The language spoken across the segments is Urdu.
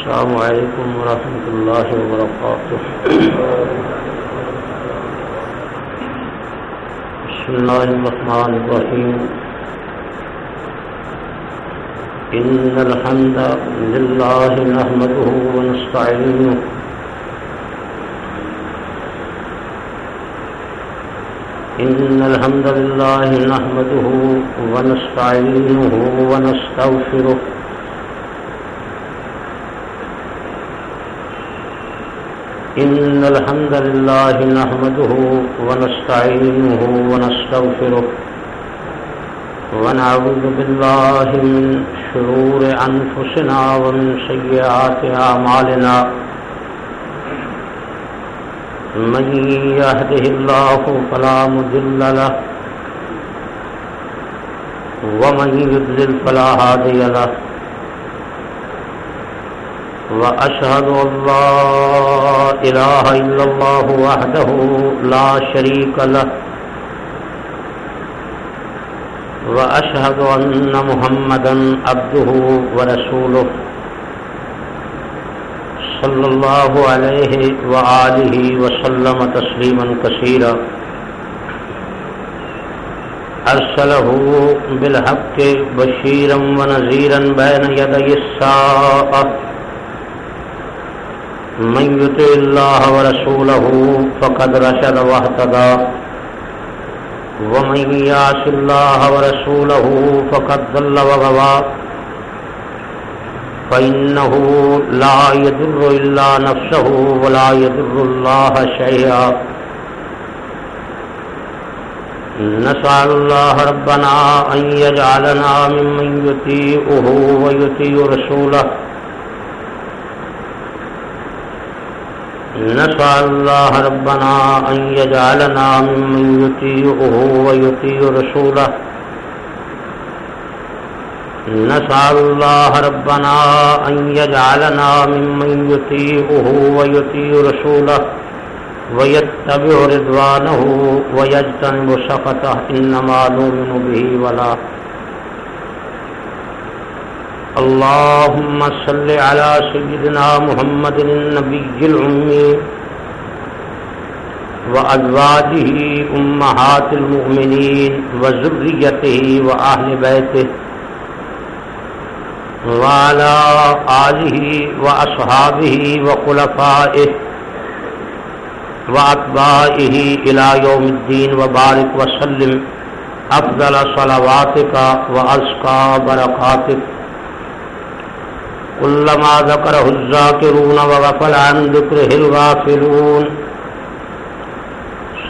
السلام عليكم ورحمة الله وبركاته. بسم الله الرحمن الرحيم. إن الحمد لله نحمده ونستعينه. إن الحمد لله نحمده ونستعينه ونستغفره. إن الحمد لله نحمده ونستعينه ونستغفره ونعوذ بالله من شرور أنفسنا ومن سيئات أعمالنا من يهده الله فلا مذل له ومن يذل فلا هادي له وأشهد أن لا إله إلا الله وحده لا شريك له وأشهد أن محمدا عبده ورسوله صلى الله عليه وآله وسلم تسليما كثيرا أرسله بالحق بشيرا ونذيرا بين يدي الساعة من يطع الله ورسوله فقد رشد واهتدى. ومن يعص الله ورسوله فقد ضل وغوى فإنه لا يضر إلا نفسه ولا يضر الله شيئا. نسأل الله ربنا أن يجعلنا ممن يطيعه ويطيع رسوله. نسأل الله ربنا أن يجعلنا ممن يطيعه ويطيع رسوله. نسأل الله ربنا أن يجعلنا ممن يطيعه ويطيع رسوله، ويتبع رضوانه، ويجتنب سخطه، إنما نؤمن به ولا اللهم صل على سيدنا محمد النبي العمي وأزواجه أمهات المؤمنين وذريته وأهل بيته وعلى آله وأصحابه وخلفائه وأتباعه إلى يوم الدين وبارك وسلم أفضل صلواتك وأزكى بركاتك كلما ذكره الذاكرون وغفل عن ذكره الغافلون.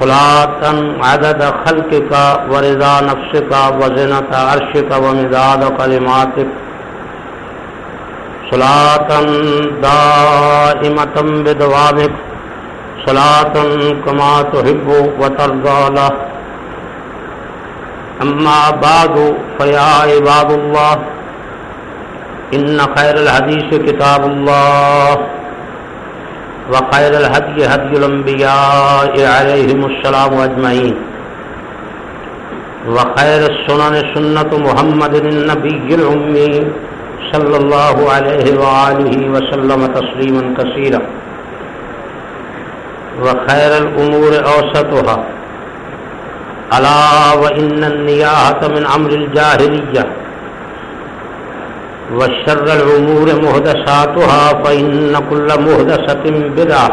صلاة عدد خلقك ورضا نفسك وزنة عرشك ومداد كلماتك. صلاة دائمة بدوامك. صلاة كما تحب وترضى له. أما بعد، فيا عباد الله إن خير الحديث كتاب الله وخير الهدي هدي الأنبياء عليهم السلام أجمعين وخير السنن سنة محمد النبي الأمي صلى الله عليه وآله وسلم تسليما كثيرا وخير الأمور أوسطها ألا وإن النياحة من أمر الجاهلية وشر الأمور مهدساتها فإن كل مهدسة بدعة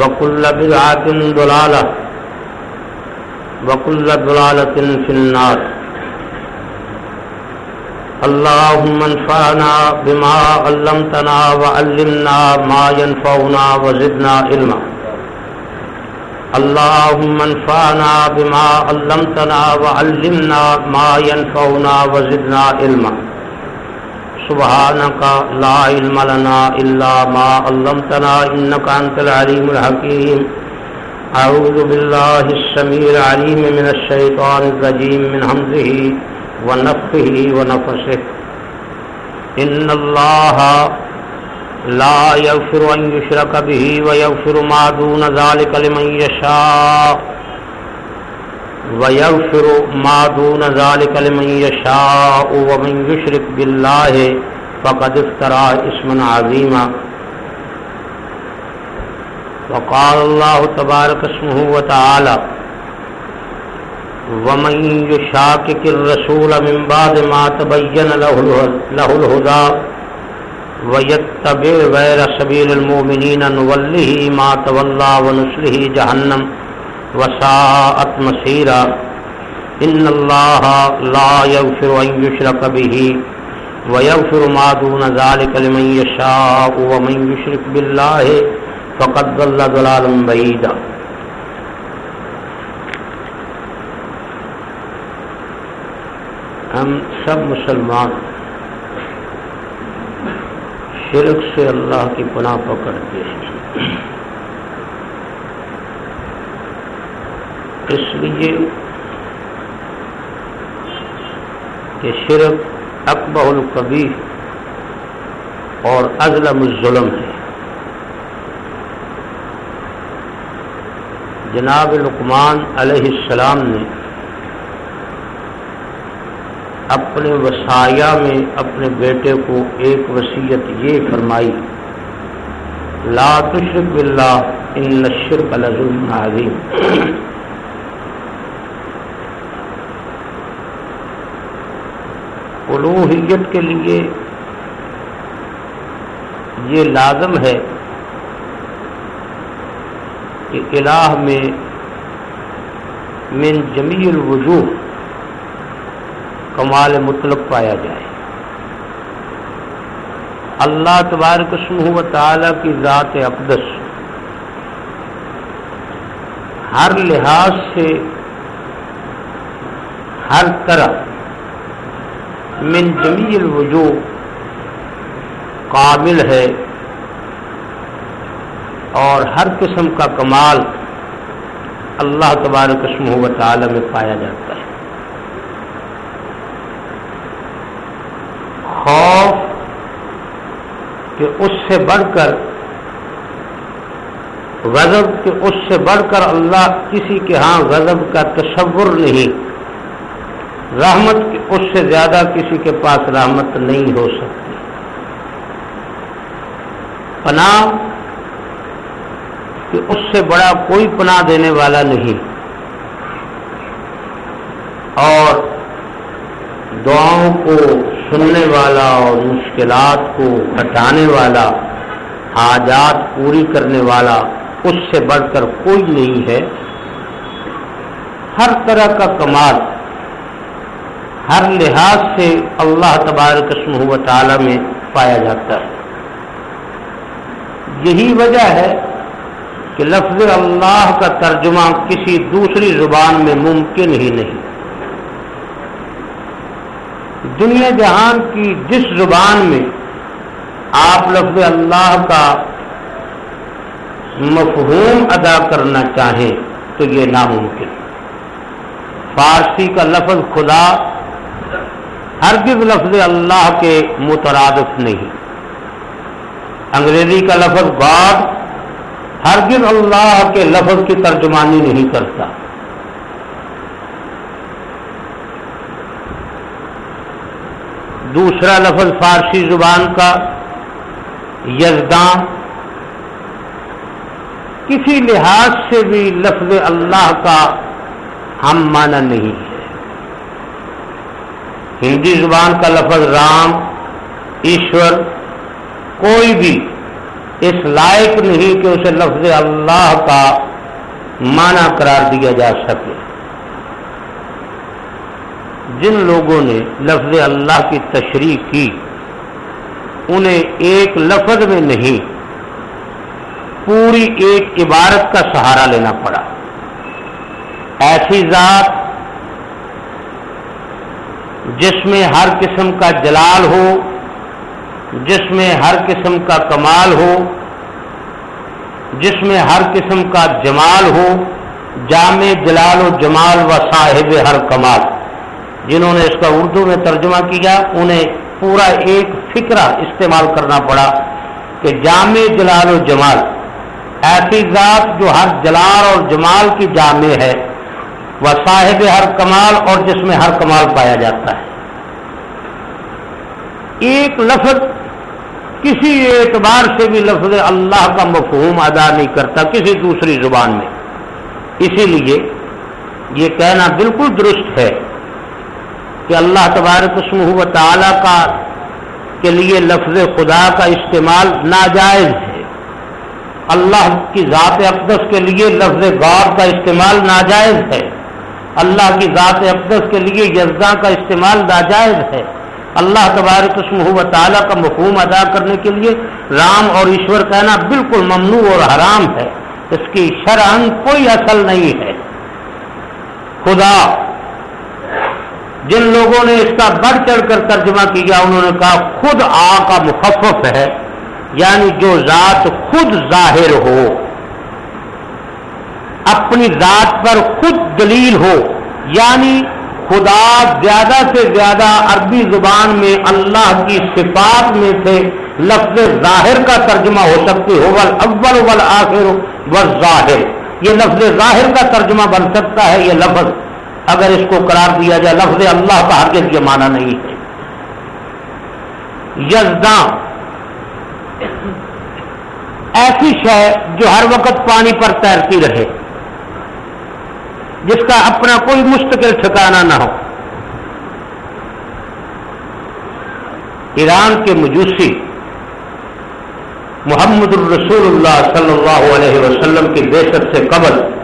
وكل بدعة ضلالة وكل ضلالة في النار اللهم انفعنا بما علمتنا وعلمنا ما ينفعنا وزدنا علما اللهم انفعنا بما علمتنا وعلمنا ما ينفعنا وزدنا علما۔ سبحانك لا علم لنا إلا ما علمتنا إنك أنت العليم الحكيم أعوذ بالله السميع العليم من الشيطان الرجيم من همزه ونفخه ونفسه إن الله لا يغفر أن يشرك به ويغفر ما دون ذلك لمن يشاء. ويغفر ما دون ذلك لمن يشاء. ومن يشرك بالله فقد افترى اسما عظيما. وقال الله تبارك اسمه وتعالى ومن يشاكك الرسول من بعد ما تبين له الهدى ويتبع غير سبيل المؤمنين نوله ما تولى ونسله جهنم وساءت مسيرا إن الله لا يغفر أن يشرك به ويغفر ما دون ذلك لمن يشاء ومن يشرك بالله فقد ضل ضلالا بعيدا ہم سب مسلمان شرک سے اللہ کی پناہ پکڑتے ہیں اس لیے کہ شرک اکبر القبی اور ازلم الظلم ہے۔ جناب لقمان علیہ السلام نے اپنے وسایہ میں اپنے بیٹے کو ایک وصیت یہ فرمائی، لا تشرک باللہ، ان الشرک لظلم عظیم۔ الوحیت کے لیے یہ لازم ہے کہ الہ میں من جمیع الوجوہ کمال مطلق پایا جائے۔ اللہ تبارک و تعالی کی ذات اقدس ہر لحاظ سے ہر طرح من جمیل الوجوہ قابل ہے اور ہر قسم کا کمال اللہ تبارک و تعالی میں پایا جاتا ہے۔ خوف کہ اس سے بڑھ کر، غضب کہ اس سے بڑھ کر اللہ کسی کے ہاں غضب کا تصور نہیں، رحمت کہ اس سے زیادہ کسی کے پاس رحمت نہیں ہو سکتی۔ پناہ کہ اس سے بڑا کوئی پناہ دینے والا نہیں۔ اور دعاؤں کو سننے والا اور مشکلات کو ہٹانے والا، حاجات پوری کرنے والا اس سے بڑھ کر کوئی نہیں ہے۔ ہر طرح کا کمال، ہر لحاظ سے اللہ تبارک قسم و تعالی میں پایا جاتا ہے۔ یہی وجہ ہے کہ لفظ اللہ کا ترجمہ کسی دوسری زبان میں ممکن ہی نہیں۔ دنیا جہان کی جس زبان میں آپ لفظ اللہ کا مفہوم ادا کرنا چاہیں تو یہ ناممکن فارسی کا لفظ خدا ہرگز لفظ اللہ کے مترادف نہیں۔ انگریزی کا لفظ گاڈ ہرگز اللہ کے لفظ کی ترجمانی نہیں کرتا۔ دوسرا لفظ فارسی زبان کا یزداں کسی لحاظ سے بھی لفظ اللہ کا ہم مانا نہیں ہے۔ ہندی زبان کا لفظ رام، ایشور، کوئی بھی اس لائق نہیں کہ اسے لفظ اللہ کا معنی قرار دیا جا سکے۔ جن لوگوں نے لفظ اللہ کی تشریح کی، انہیں ایک لفظ میں نہیں، پوری ایک عبارت کا سہارا لینا پڑا۔ ایسی ذات جس میں ہر قسم کا جلال ہو، جس میں ہر قسم کا کمال ہو، جس میں ہر قسم کا جمال ہو، جامع جلال و جمال و صاحب ہر کمال۔ جنہوں نے اس کا اردو میں ترجمہ کیا، انہیں پورا ایک فکرہ استعمال کرنا پڑا کہ جامع جلال و جمال، ایسی ذات جو ہر جلال اور جمال کی جامع ہے، وہ صاحب ہر کمال اور جس میں ہر کمال پایا جاتا ہے۔ ایک لفظ، کسی اعتبار سے بھی لفظ اللہ کا مفہوم ادا نہیں کرتا کسی دوسری زبان میں۔ اسی لیے یہ کہنا بالکل درست ہے کہ اللہ تبارک اسمہ و تعالی کا کے لیے لفظ خدا کا استعمال ناجائز ہے۔ اللہ کی ذات اقدس کے لیے لفظ غور کا استعمال ناجائز ہے۔ اللہ کی ذات اقدس کے لیے یزداں کا استعمال ناجائز ہے۔ اللہ تبارک اسمہ و تعالیٰ کا مفہوم ادا کرنے کے لیے رام اور ایشور کہنا بالکل ممنوع اور حرام ہے۔ اس کی شرح کوئی اصل نہیں ہے۔ خدا جن لوگوں نے اس کا بڑھ چڑھ کر ترجمہ کیا، انہوں نے کہا خود آ کا مخفف ہے یعنی جو ذات خود ظاہر ہو، اپنی ذات پر خود دلیل ہو یعنی خدا زیادہ سے زیادہ عربی زبان میں اللہ کی صفات میں سے لفظ ظاہر کا ترجمہ ہو سکتی ہو ول اول ول آخر و ظاہر یہ لفظ ظاہر کا ترجمہ بن سکتا ہے، یہ لفظ اگر اس کو قرار دیا جائے لفظ اللہ کا ہر یہ معنی نہیں ہے۔ یزداں ایسی شے جو ہر وقت پانی پر تیرتی رہے، جس کا اپنا کوئی مستقل ٹھکانا نہ ہو۔ ایران کے مجوسی محمد الرسول اللہ صلی اللہ علیہ وسلم کی بےشت سے قبل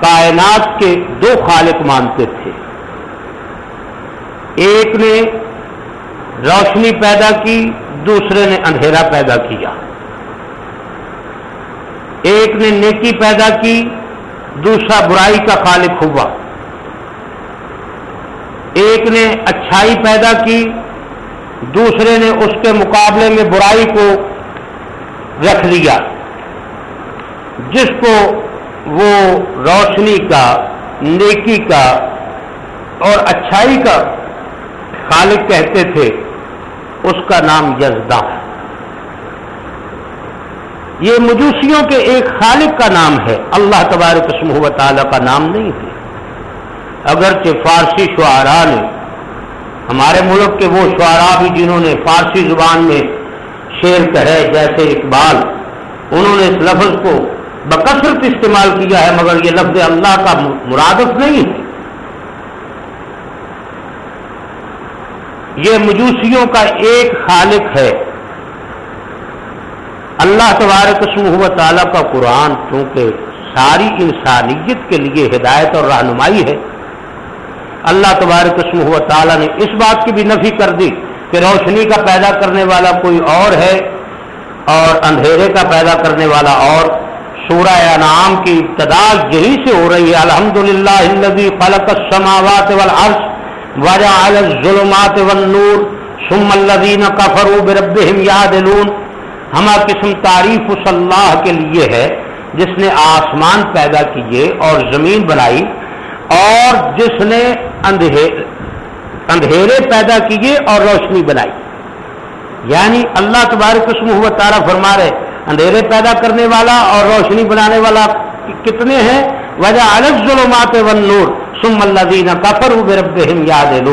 کائنات کے دو خالق مانتے تھے۔ ایک نے روشنی پیدا کی، دوسرے نے اندھیرا پیدا کیا۔ ایک نے نیکی پیدا کی، دوسرا برائی کا خالق ہوا۔ ایک نے اچھائی پیدا کی، دوسرے نے اس کے مقابلے میں برائی کو رکھ لیا۔ جس کو وہ روشنی کا، نیکی کا اور اچھائی کا خالق کہتے تھے، اس کا نام یزدہ ہے۔ یہ مجوسیوں کے ایک خالق کا نام ہے۔ اللہ تبارک اسمہ و تعالیٰ کا نام نہیں ہے۔ اگرچہ فارسی شعراء نے، ہمارے ملک کے وہ شعراء بھی جنہوں نے فارسی زبان میں شعر کہے، جیسے اقبال، انہوں نے اس لفظ کو بکثرت استعمال کیا ہے، مگر یہ لفظ اللہ کا مرادف نہیں ہے۔ یہ مجوسیوں کا ایک خالق ہے۔ اللہ تبارک و تعالیٰ کا قرآن چونکہ ساری انسانیت کے لیے ہدایت اور رہنمائی ہے۔ اللہ تبارک و تعالیٰ نے اس بات کی بھی نفی کر دی کہ روشنی کا پیدا کرنے والا کوئی اور ہے اور اندھیرے کا پیدا کرنے والا اور سورہ انعام کی ابتدا یہی سے ہو رہی ہے الحمد للہ فلک السماوات والعرش وجہ ظلمات ونور سم الدین کفر بربہم یادلون ہما قسم تعریف اس اللہ کے لیے ہے، جس نے آسمان پیدا کیے اور زمین بنائی اور جس نے اندھیرے پیدا کیے اور روشنی بنائی۔ یعنی اللہ تبارک قسم ہوا تارا فرما رہے اندھیرے پیدا کرنے والا اور روشنی بنانے والا کتنے ہیں؟ وجہ الگ ظلمات ون نور سم اللہ دینا کافر رب یاد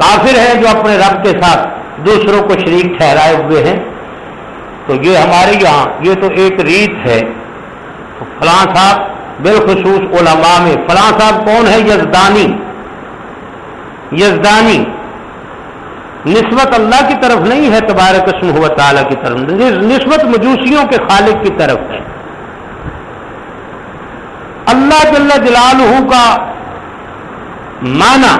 کافر ہے جو اپنے رب کے ساتھ دوسروں کو شریک ٹھہرائے ہوئے ہیں۔ تو یہ ہمارے یہاں، یہ تو ایک ریت ہے۔ فلاں صاحب، بالخصوص علماء میں، فلاں صاحب کون ہے؟ یزدانی۔ یزدانی۔ نسبت اللہ کی طرف نہیں ہے، تبارک اسم و تعالیٰ کی طرف نسبت مجوسیوں کے خالق کی طرف ہے۔ اللہ جل جلالہ کا معنی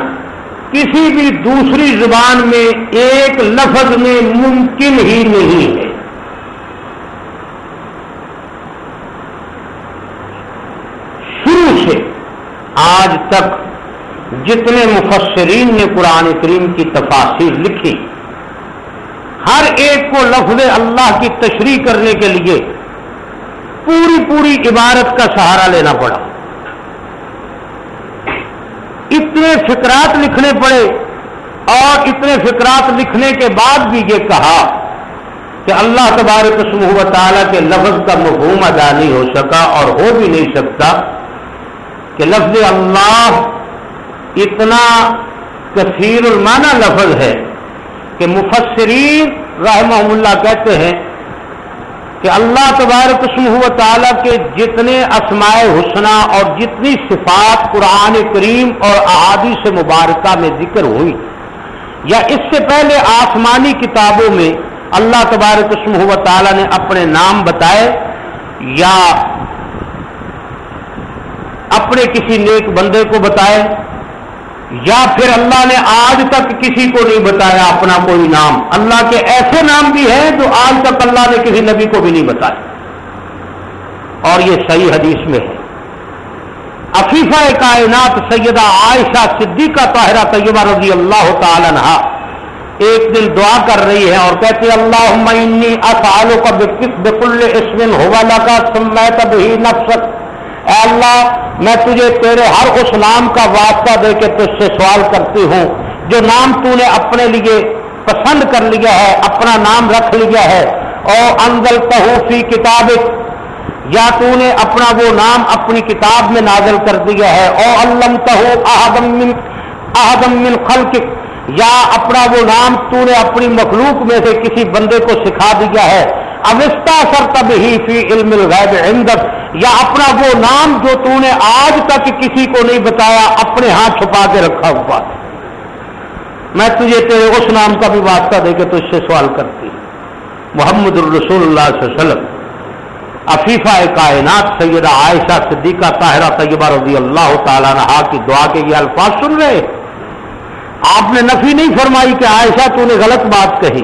کسی بھی دوسری زبان میں ایک لفظ میں ممکن ہی نہیں ہے۔ شروع سے آج تک جتنے مفسرین نے قرآن کریم کی تفاصیر لکھی، ہر ایک کو لفظ اللہ کی تشریح کرنے کے لیے پوری پوری عبارت کا سہارا لینا پڑا۔ اتنے فکرات لکھنے پڑے اور اتنے فکرات لکھنے کے بعد بھی یہ کہا کہ اللہ تبارک سمہ تعالیٰ کے لفظ کا مفہوم ادا نہیں ہو سکا اور ہو بھی نہیں سکتا کہ لفظ اللہ اتنا کثیر المانا لفظ ہے کہ مفسرین رحمہ اللہ کہتے ہیں کہ اللہ تبارک قسم و تعالیٰ کے جتنے اسماء حسنہ اور جتنی صفات قرآن کریم اور احادیث مبارکہ میں ذکر ہوئی یا اس سے پہلے آسمانی کتابوں میں اللہ تبارک قسم و تعالیٰ نے اپنے نام بتائے یا اپنے کسی نیک بندے کو بتائے یا پھر اللہ نے آج تک کسی کو نہیں بتایا اپنا کوئی نام؟ اللہ کے ایسے نام بھی ہیں جو آج تک اللہ نے کسی نبی کو بھی نہیں بتایا اور یہ صحیح حدیث میں ہے۔ عفیفہ کائنات سیدہ عائشہ صدیقہ طاہرہ طیبہ رضی اللہ تعالی عنہ ایک دن دعا کر رہی ہے اور کہتے اللہ افعالوں کا بکل اسمن ہووالا کا سمیت بھی نفسک اے اللہ، میں تجھے تیرے ہر اس نام کا واسطہ دے کے تجھ سے سوال کرتی ہوں، جو نام تو نے اپنے لیے پسند کر لیا ہے، اپنا نام رکھ لیا ہے۔ اور انگل فی کتاب یا تو نے اپنا وہ نام اپنی کتاب میں نازل کر دیا ہے۔ او علم من، احدم من خلق یا اپنا وہ نام تو نے اپنی مخلوق میں سے کسی بندے کو سکھا دیا ہے۔ اوستا سر تب ہی فی علم الغیب عندک، یا اپنا وہ نام جو تو نے آج تک کسی کو نہیں بتایا، اپنے ہاتھ چھپا کے رکھا ہوا میں تجھے تیرے اس نام کا بھی واسطہ دے کے تجھ سے سوال کرتی محمد الرسول اللہ صلی اللہ علیہ وسلم، عفیفہ کائنات سیدہ عائشہ صدیقہ طاہرہ طیبہ رضی اللہ تعالیٰ رہا کی دعا کے یہ الفاظ سن رہے آپ نے نفی نہیں فرمائی کہ عائشہ تو نے غلط بات کہی۔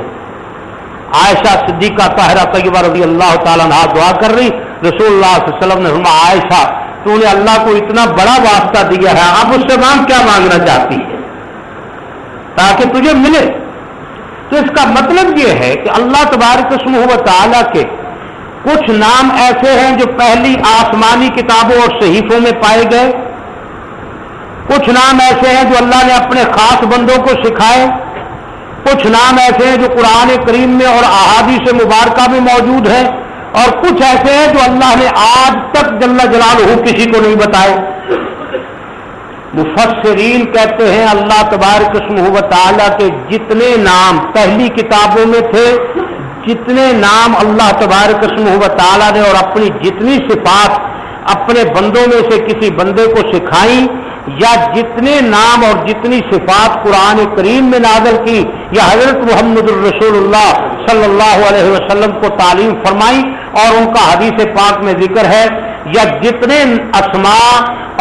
عائشہ صدیقہ طاہرہ طیبہ رضی اللہ تعالیٰ نے دعا کر رہی، رسول اللہ صلی اللہ علیہ وسلم نے فرمایا، عائشہ، تو نے اللہ کو اتنا بڑا واسطہ دیا ہے، اب اس سے مانگ کیا مانگنا چاہتی ہے؟ تاکہ تجھے ملے۔ تو اس کا مطلب یہ ہے کہ اللہ تبارک سمہ و تعالیٰ کے کچھ نام ایسے ہیں جو پہلی آسمانی کتابوں اور صحیفوں میں پائے گئے۔ کچھ نام ایسے ہیں جو اللہ نے اپنے خاص بندوں کو سکھائے۔ کچھ نام ایسے ہیں جو قرآن کریم میں اور احادی سے مبارکہ میں موجود ہیں اور کچھ ایسے ہیں جو اللہ نے آج تک جل جلال ہو کسی کو نہیں بتائے۔ مفسرین کہتے ہیں اللہ تبارک و تعالیٰ کے جتنے نام پہلی کتابوں میں تھے، جتنے نام اللہ تبارک و تعالیٰ نے اور اپنی جتنی صفات اپنے بندوں میں سے کسی بندے کو سکھائیں یا جتنے نام اور جتنی صفات قرآن کریم میں نازل کی یا حضرت محمد الرسول اللہ صلی اللہ علیہ وسلم کو تعلیم فرمائی اور ان کا حدیث پاک میں ذکر ہے، یا جتنے اسماء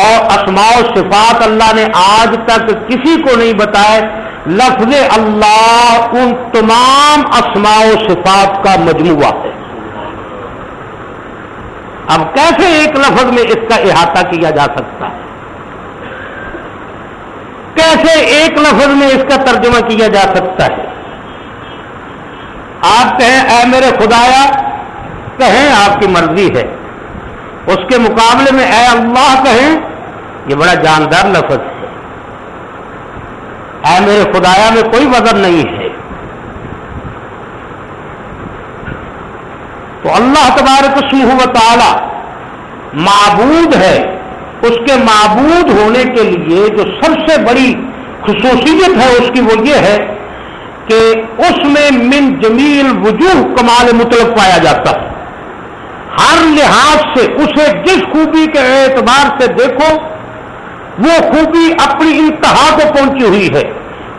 اور اسماء و صفات اللہ نے آج تک کسی کو نہیں بتائے، لفظ اللہ ان تمام اسماء و صفات کا مجموعہ ہے۔ اب کیسے ایک لفظ میں اس کا احاطہ کیا جا سکتا ہے؟ کیسے ایک لفظ میں اس کا ترجمہ کیا جا سکتا ہے؟ آپ کہیں، اے میرے خدایا، کہیں آپ کی مرضی ہے۔ اس کے مقابلے میں اے اللہ کہیں، یہ بڑا جاندار لفظ ہے۔ اے میرے خدایا، میں کوئی وزن نہیں ہے۔ تو اللہ تبارک سمہ و تعالی معبود ہے۔ اس کے معبود ہونے کے لیے جو سب سے بڑی خصوصیت ہے اس کی وہ یہ ہے کہ اس میں من جمیل وجوہ کمال مطلب پایا جاتا ہے۔ ہر لحاظ سے اسے جس خوبی کے اعتبار سے دیکھو، وہ خوبی اپنی انتہا کو پہنچی ہوئی ہے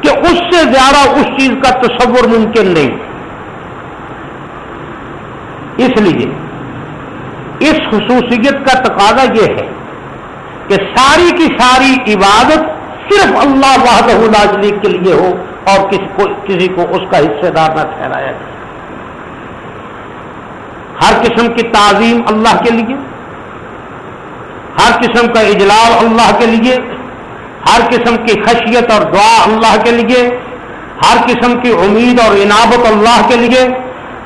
کہ اس سے زیادہ اس چیز کا تصور ممکن نہیں۔ اس لیے اس خصوصیت کا تقاضا یہ ہے کہ ساری کی ساری عبادت صرف اللہ وحدہ لا شریک کے لیے ہو اور کسی کو کسی کو اس کا حصے دار نہ ٹھہرایا جائے۔ ہر قسم کی تعظیم اللہ کے لیے، ہر قسم کا اجلال اللہ کے لیے، ہر قسم کی خشیت اور دعا اللہ کے لیے، ہر قسم کی امید اور عنابت اللہ کے لیے،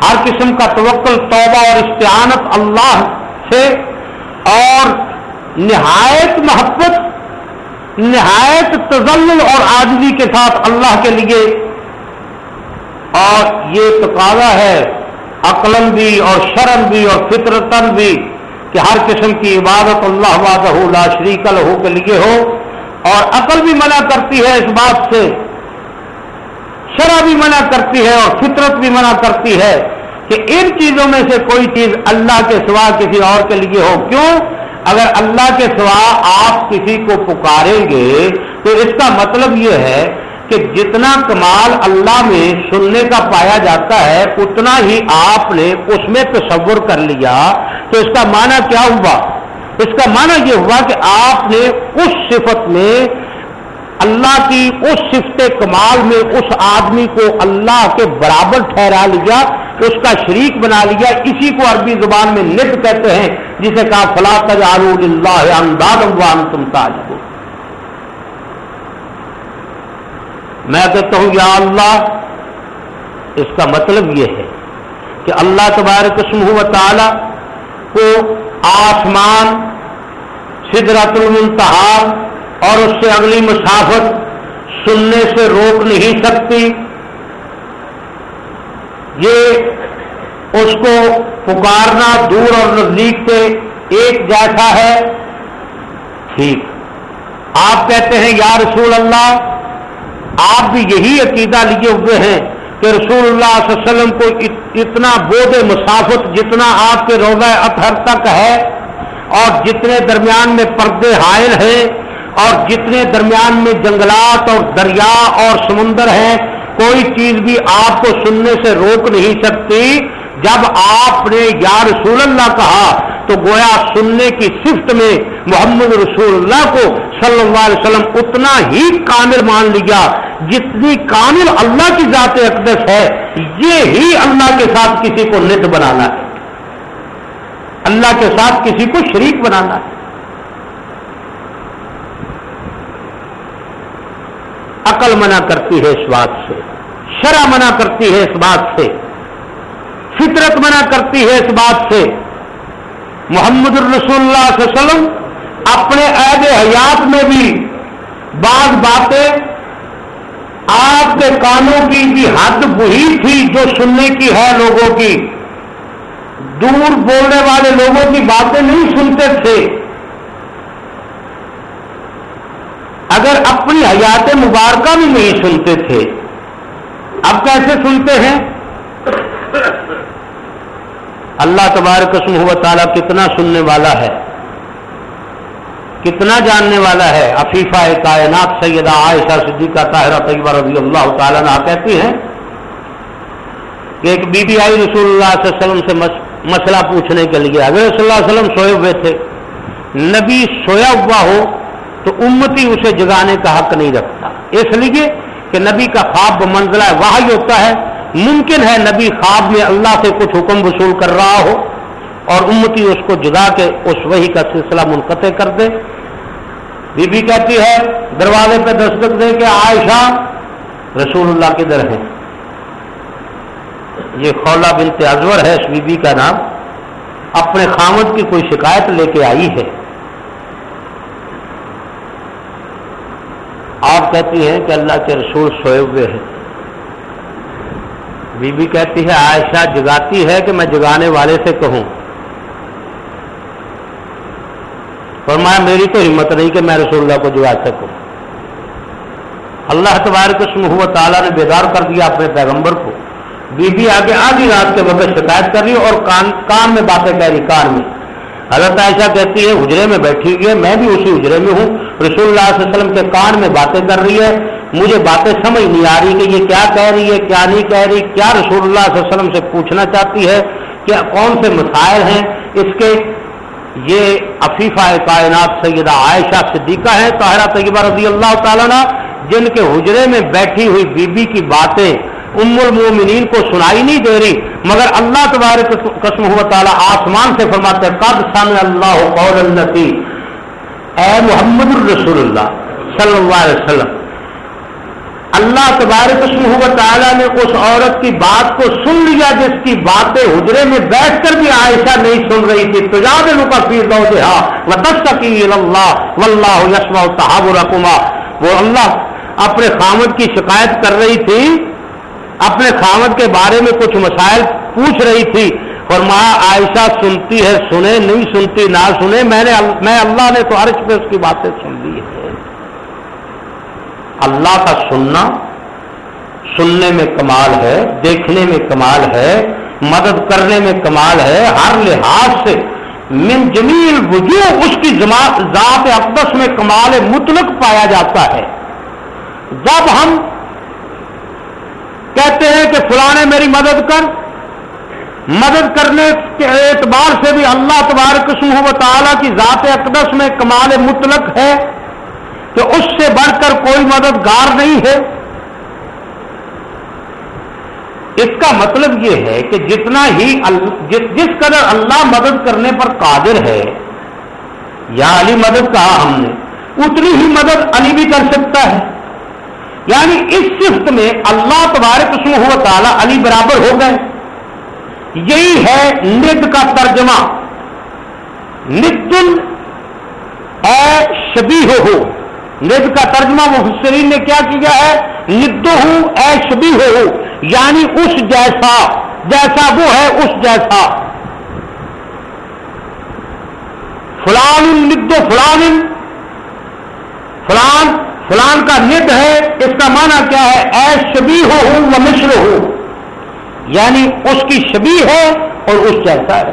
ہر قسم کا توکل، توبہ اور استعانت اللہ سے اور نہایت محبت، نہایت تزل اور آجزی کے ساتھ اللہ کے لیے۔ اور یہ تقاضا ہے عقلن بھی اور شرم بھی اور فطرتن بھی کہ ہر قسم کی عبادت اللہ واد لا شریک الح کے لیے ہو۔ اور عقل بھی منع کرتی ہے اس بات سے شرح بھی منع کرتی ہے اور فطرت بھی منع کرتی ہے کہ ان چیزوں میں سے کوئی چیز اللہ کے سوا کسی اور کے لیے ہو۔ کیوں؟ اگر اللہ کے سوا آپ کسی کو پکاریں گے، تو اس کا مطلب یہ ہے کہ جتنا کمال اللہ میں سننے کا پایا جاتا ہے، اتنا ہی آپ نے اس میں تصور کر لیا۔ تو اس کا معنی کیا ہوا؟ اس کا معنی یہ ہوا کہ آپ نے اس صفت میں اللہ کی اس صفت کمال میں اس آدمی کو اللہ کے برابر ٹھہرا لیا، اس کا شریک بنا لیا، اسی کو عربی زبان میں نت کہتے ہیں، جسے کہا، فلا تجارو اللہ انداز تم تاج میں کہتا ہوں، یا اللہ، اس کا مطلب یہ ہے کہ اللہ تبارک قسم و تعالی کو آسمان سدرت المنتہا اور اس سے اگلی مسافت سننے سے روک نہیں سکتی۔ یہ اس کو پکارنا دور اور نزدیک سے ایک جیسا ہے۔ ٹھیک۔ آپ کہتے ہیں، یا رسول اللہ، آپ بھی یہی عقیدہ لیے ہوئے ہیں کہ رسول اللہ صلی اللہ علیہ وسلم کو اتنا بود مسافت جتنا آپ کے روزہ اطہر تک ہے اور جتنے درمیان میں پردے حائل ہیں اور جتنے درمیان میں جنگلات اور دریا اور سمندر ہیں، کوئی چیز بھی آپ کو سننے سے روک نہیں سکتی۔ جب آپ نے یا رسول اللہ کہا، تو گویا سننے کی صفت میں محمد رسول اللہ کو صلی اللہ علیہ وسلم اتنا ہی کامل مان لیا جتنی کامل اللہ کی ذات اقدس ہے۔ یہ ہی اللہ کے ساتھ کسی کو نت بنانا ہے۔ اللہ کے ساتھ کسی کو شریک بنانا ہے۔ عقل منع کرتی ہے اس بات سے، شرع منع کرتی ہے اس بات سے، فطرت منع کرتی ہے اس بات سے۔ محمد الرسول اللہ صلی اللہ علیہ وسلم اپنے عید حیات میں بھی بعض باتیں آپ کے کانوں کی بھی حد وہی تھی جو سننے کی ہے لوگوں کی۔ دور بولنے والے لوگوں کی باتیں نہیں سنتے تھے۔ اگر اپنی حیات مبارکہ بھی نہیں سنتے تھے، اب کیسے سنتے ہیں؟ اللہ تبارک قسم تعالیٰ کتنا سننے والا ہے، کتنا جاننے والا ہے۔ عفیفہ کائنات سیدہ عائشہ صدیقہ طاہرہ طیبہ رضی اللہ تعالیٰ نے کہتی ہیں کہ ایک بی بی آئی رسول اللہ صلی اللہ علیہ وسلم سے مسئلہ پوچھنے کے لیے اگر صلی اللہ علیہ وسلم سوئے ہوئے تھے۔ نبی سویا ہوا ہو تو امتی اسے جگانے کا حق نہیں رکھتا۔ اس لیے کہ نبی کا خواب منزلہ وہی ہوتا ہے۔ ممکن ہے نبی خواب میں اللہ سے کچھ حکم وصول کر رہا ہو اور امتی اس کو جگا کے اس وہی کا سلسلہ منقطع کر دے۔ بی بی کہتی ہے، دروازے پہ دستک دے کے عائشہ رسول اللہ کدھر ہے۔ یہ خولا بنت ازور ہے، اس بی بی کا نام۔ اپنے خامد کی کوئی شکایت لے کے آئی ہے۔ آپ کہتی ہیں کہ اللہ کے رسول سوئے ہوئے ہیں۔ بی بی کہتی ہے، عائشہ جگاتی ہے کہ میں جگانے والے سے کہوں۔ فرمایا، میری تو ہمت نہیں کہ میں رسول اللہ کو جگا سکوں۔ اللہ تبارک اسم ہوا تعالیٰ نے بیدار کر دیا اپنے پیغمبر کو۔ بی بی آگے آدھی رات کے وقت شکایت کر رہی اور کان کان میں باتیں کہہ رہی، کان میں۔ حضرت عائشہ کہتی ہے، حجرے میں بیٹھی ہوئی ہے، میں بھی اسی حجرے میں ہوں۔ رسول اللہ صلی اللہ علیہ وسلم کے کان میں باتیں کر رہی ہے۔ مجھے باتیں سمجھ نہیں آ رہی کہ یہ کیا کہہ رہی ہے، کیا نہیں کہہ رہی۔ کیا رسول اللہ صلی اللہ علیہ وسلم سے پوچھنا چاہتی ہے؟ کیا کون سے مسائل ہیں؟ اس کے یہ عفیفہ کائنات سیدہ عائشہ صدیقہ ہے طاہرہ طیبہ رضی اللہ تعالیٰ نے جن کے حجرے میں بیٹھی ہوئی بی بی کی باتیں ام المومنین کو سنائی نہیں دے رہی، مگر اللہ تبارک قسم ہوا تعالیٰ آسمان سے فرماتے قد سن اللہ قول النتی اے محمد الرسول اللہ صلی اللہ علیہ وسلم، اللہ تبارک ہوا تعالیٰ نے اس عورت کی بات کو سن لیا جس کی باتیں حجرے میں بیٹھ کر بھی عائشہ نہیں سن رہی تھی۔ تو یاد کا فیر دو دہا وہ تسکی اللہ واللہ یسما صحاب وہ اللہ اپنے خامد کی شکایت کر رہی تھی اپنے خامد کے بارے میں کچھ مسائل پوچھ رہی تھی۔ اور ماں عائشہ سنتی ہے، سنے، نہیں سنتی، نہ سنے، میں نے میں اللہ نے تو عرش پہ اس کی باتیں سن لی ہے اللہ کا سننا سننے میں کمال ہے، دیکھنے میں کمال ہے، مدد کرنے میں کمال ہے۔ ہر لحاظ سے من جمیل وجوہ اس کی ذات اقدس میں کمال مطلق پایا جاتا ہے۔ جب ہم کہتے ہیں کہ فلاں میری مدد کر۔ مدد کرنے کے اعتبار سے بھی اللہ تبارک و تعالیٰ کی ذات اقدس میں کمال مطلق ہے کہ اس سے بڑھ کر کوئی مددگار نہیں ہے۔ اس کا مطلب یہ ہے کہ جتنا ہی جس قدر اللہ مدد کرنے پر قادر ہے، یا علی مدد کہا ہم نے، اتنی ہی مدد علی بھی کر سکتا ہے۔ یعنی اس صفت میں اللہ تبارک اسم ہوا تعالیٰ علی برابر ہو گئے۔ یہی ہے ند کا ترجمہ۔ ندل اے شبی ہو۔ ند کا ترجمہ مفسرین نے کیا کیا ہے؟ ندو ہوں اے شبی ہو۔ ہو یعنی اس جیسا جیسا وہ ہے اس جیسا۔ فلان ند فلان فلان فلان کا ند ہے، اس کا معنی کیا ہے؟ اے شبی ہو ہوں و مشر ہو۔ یعنی اس کی شبی ہے اور اس جیسا ہے۔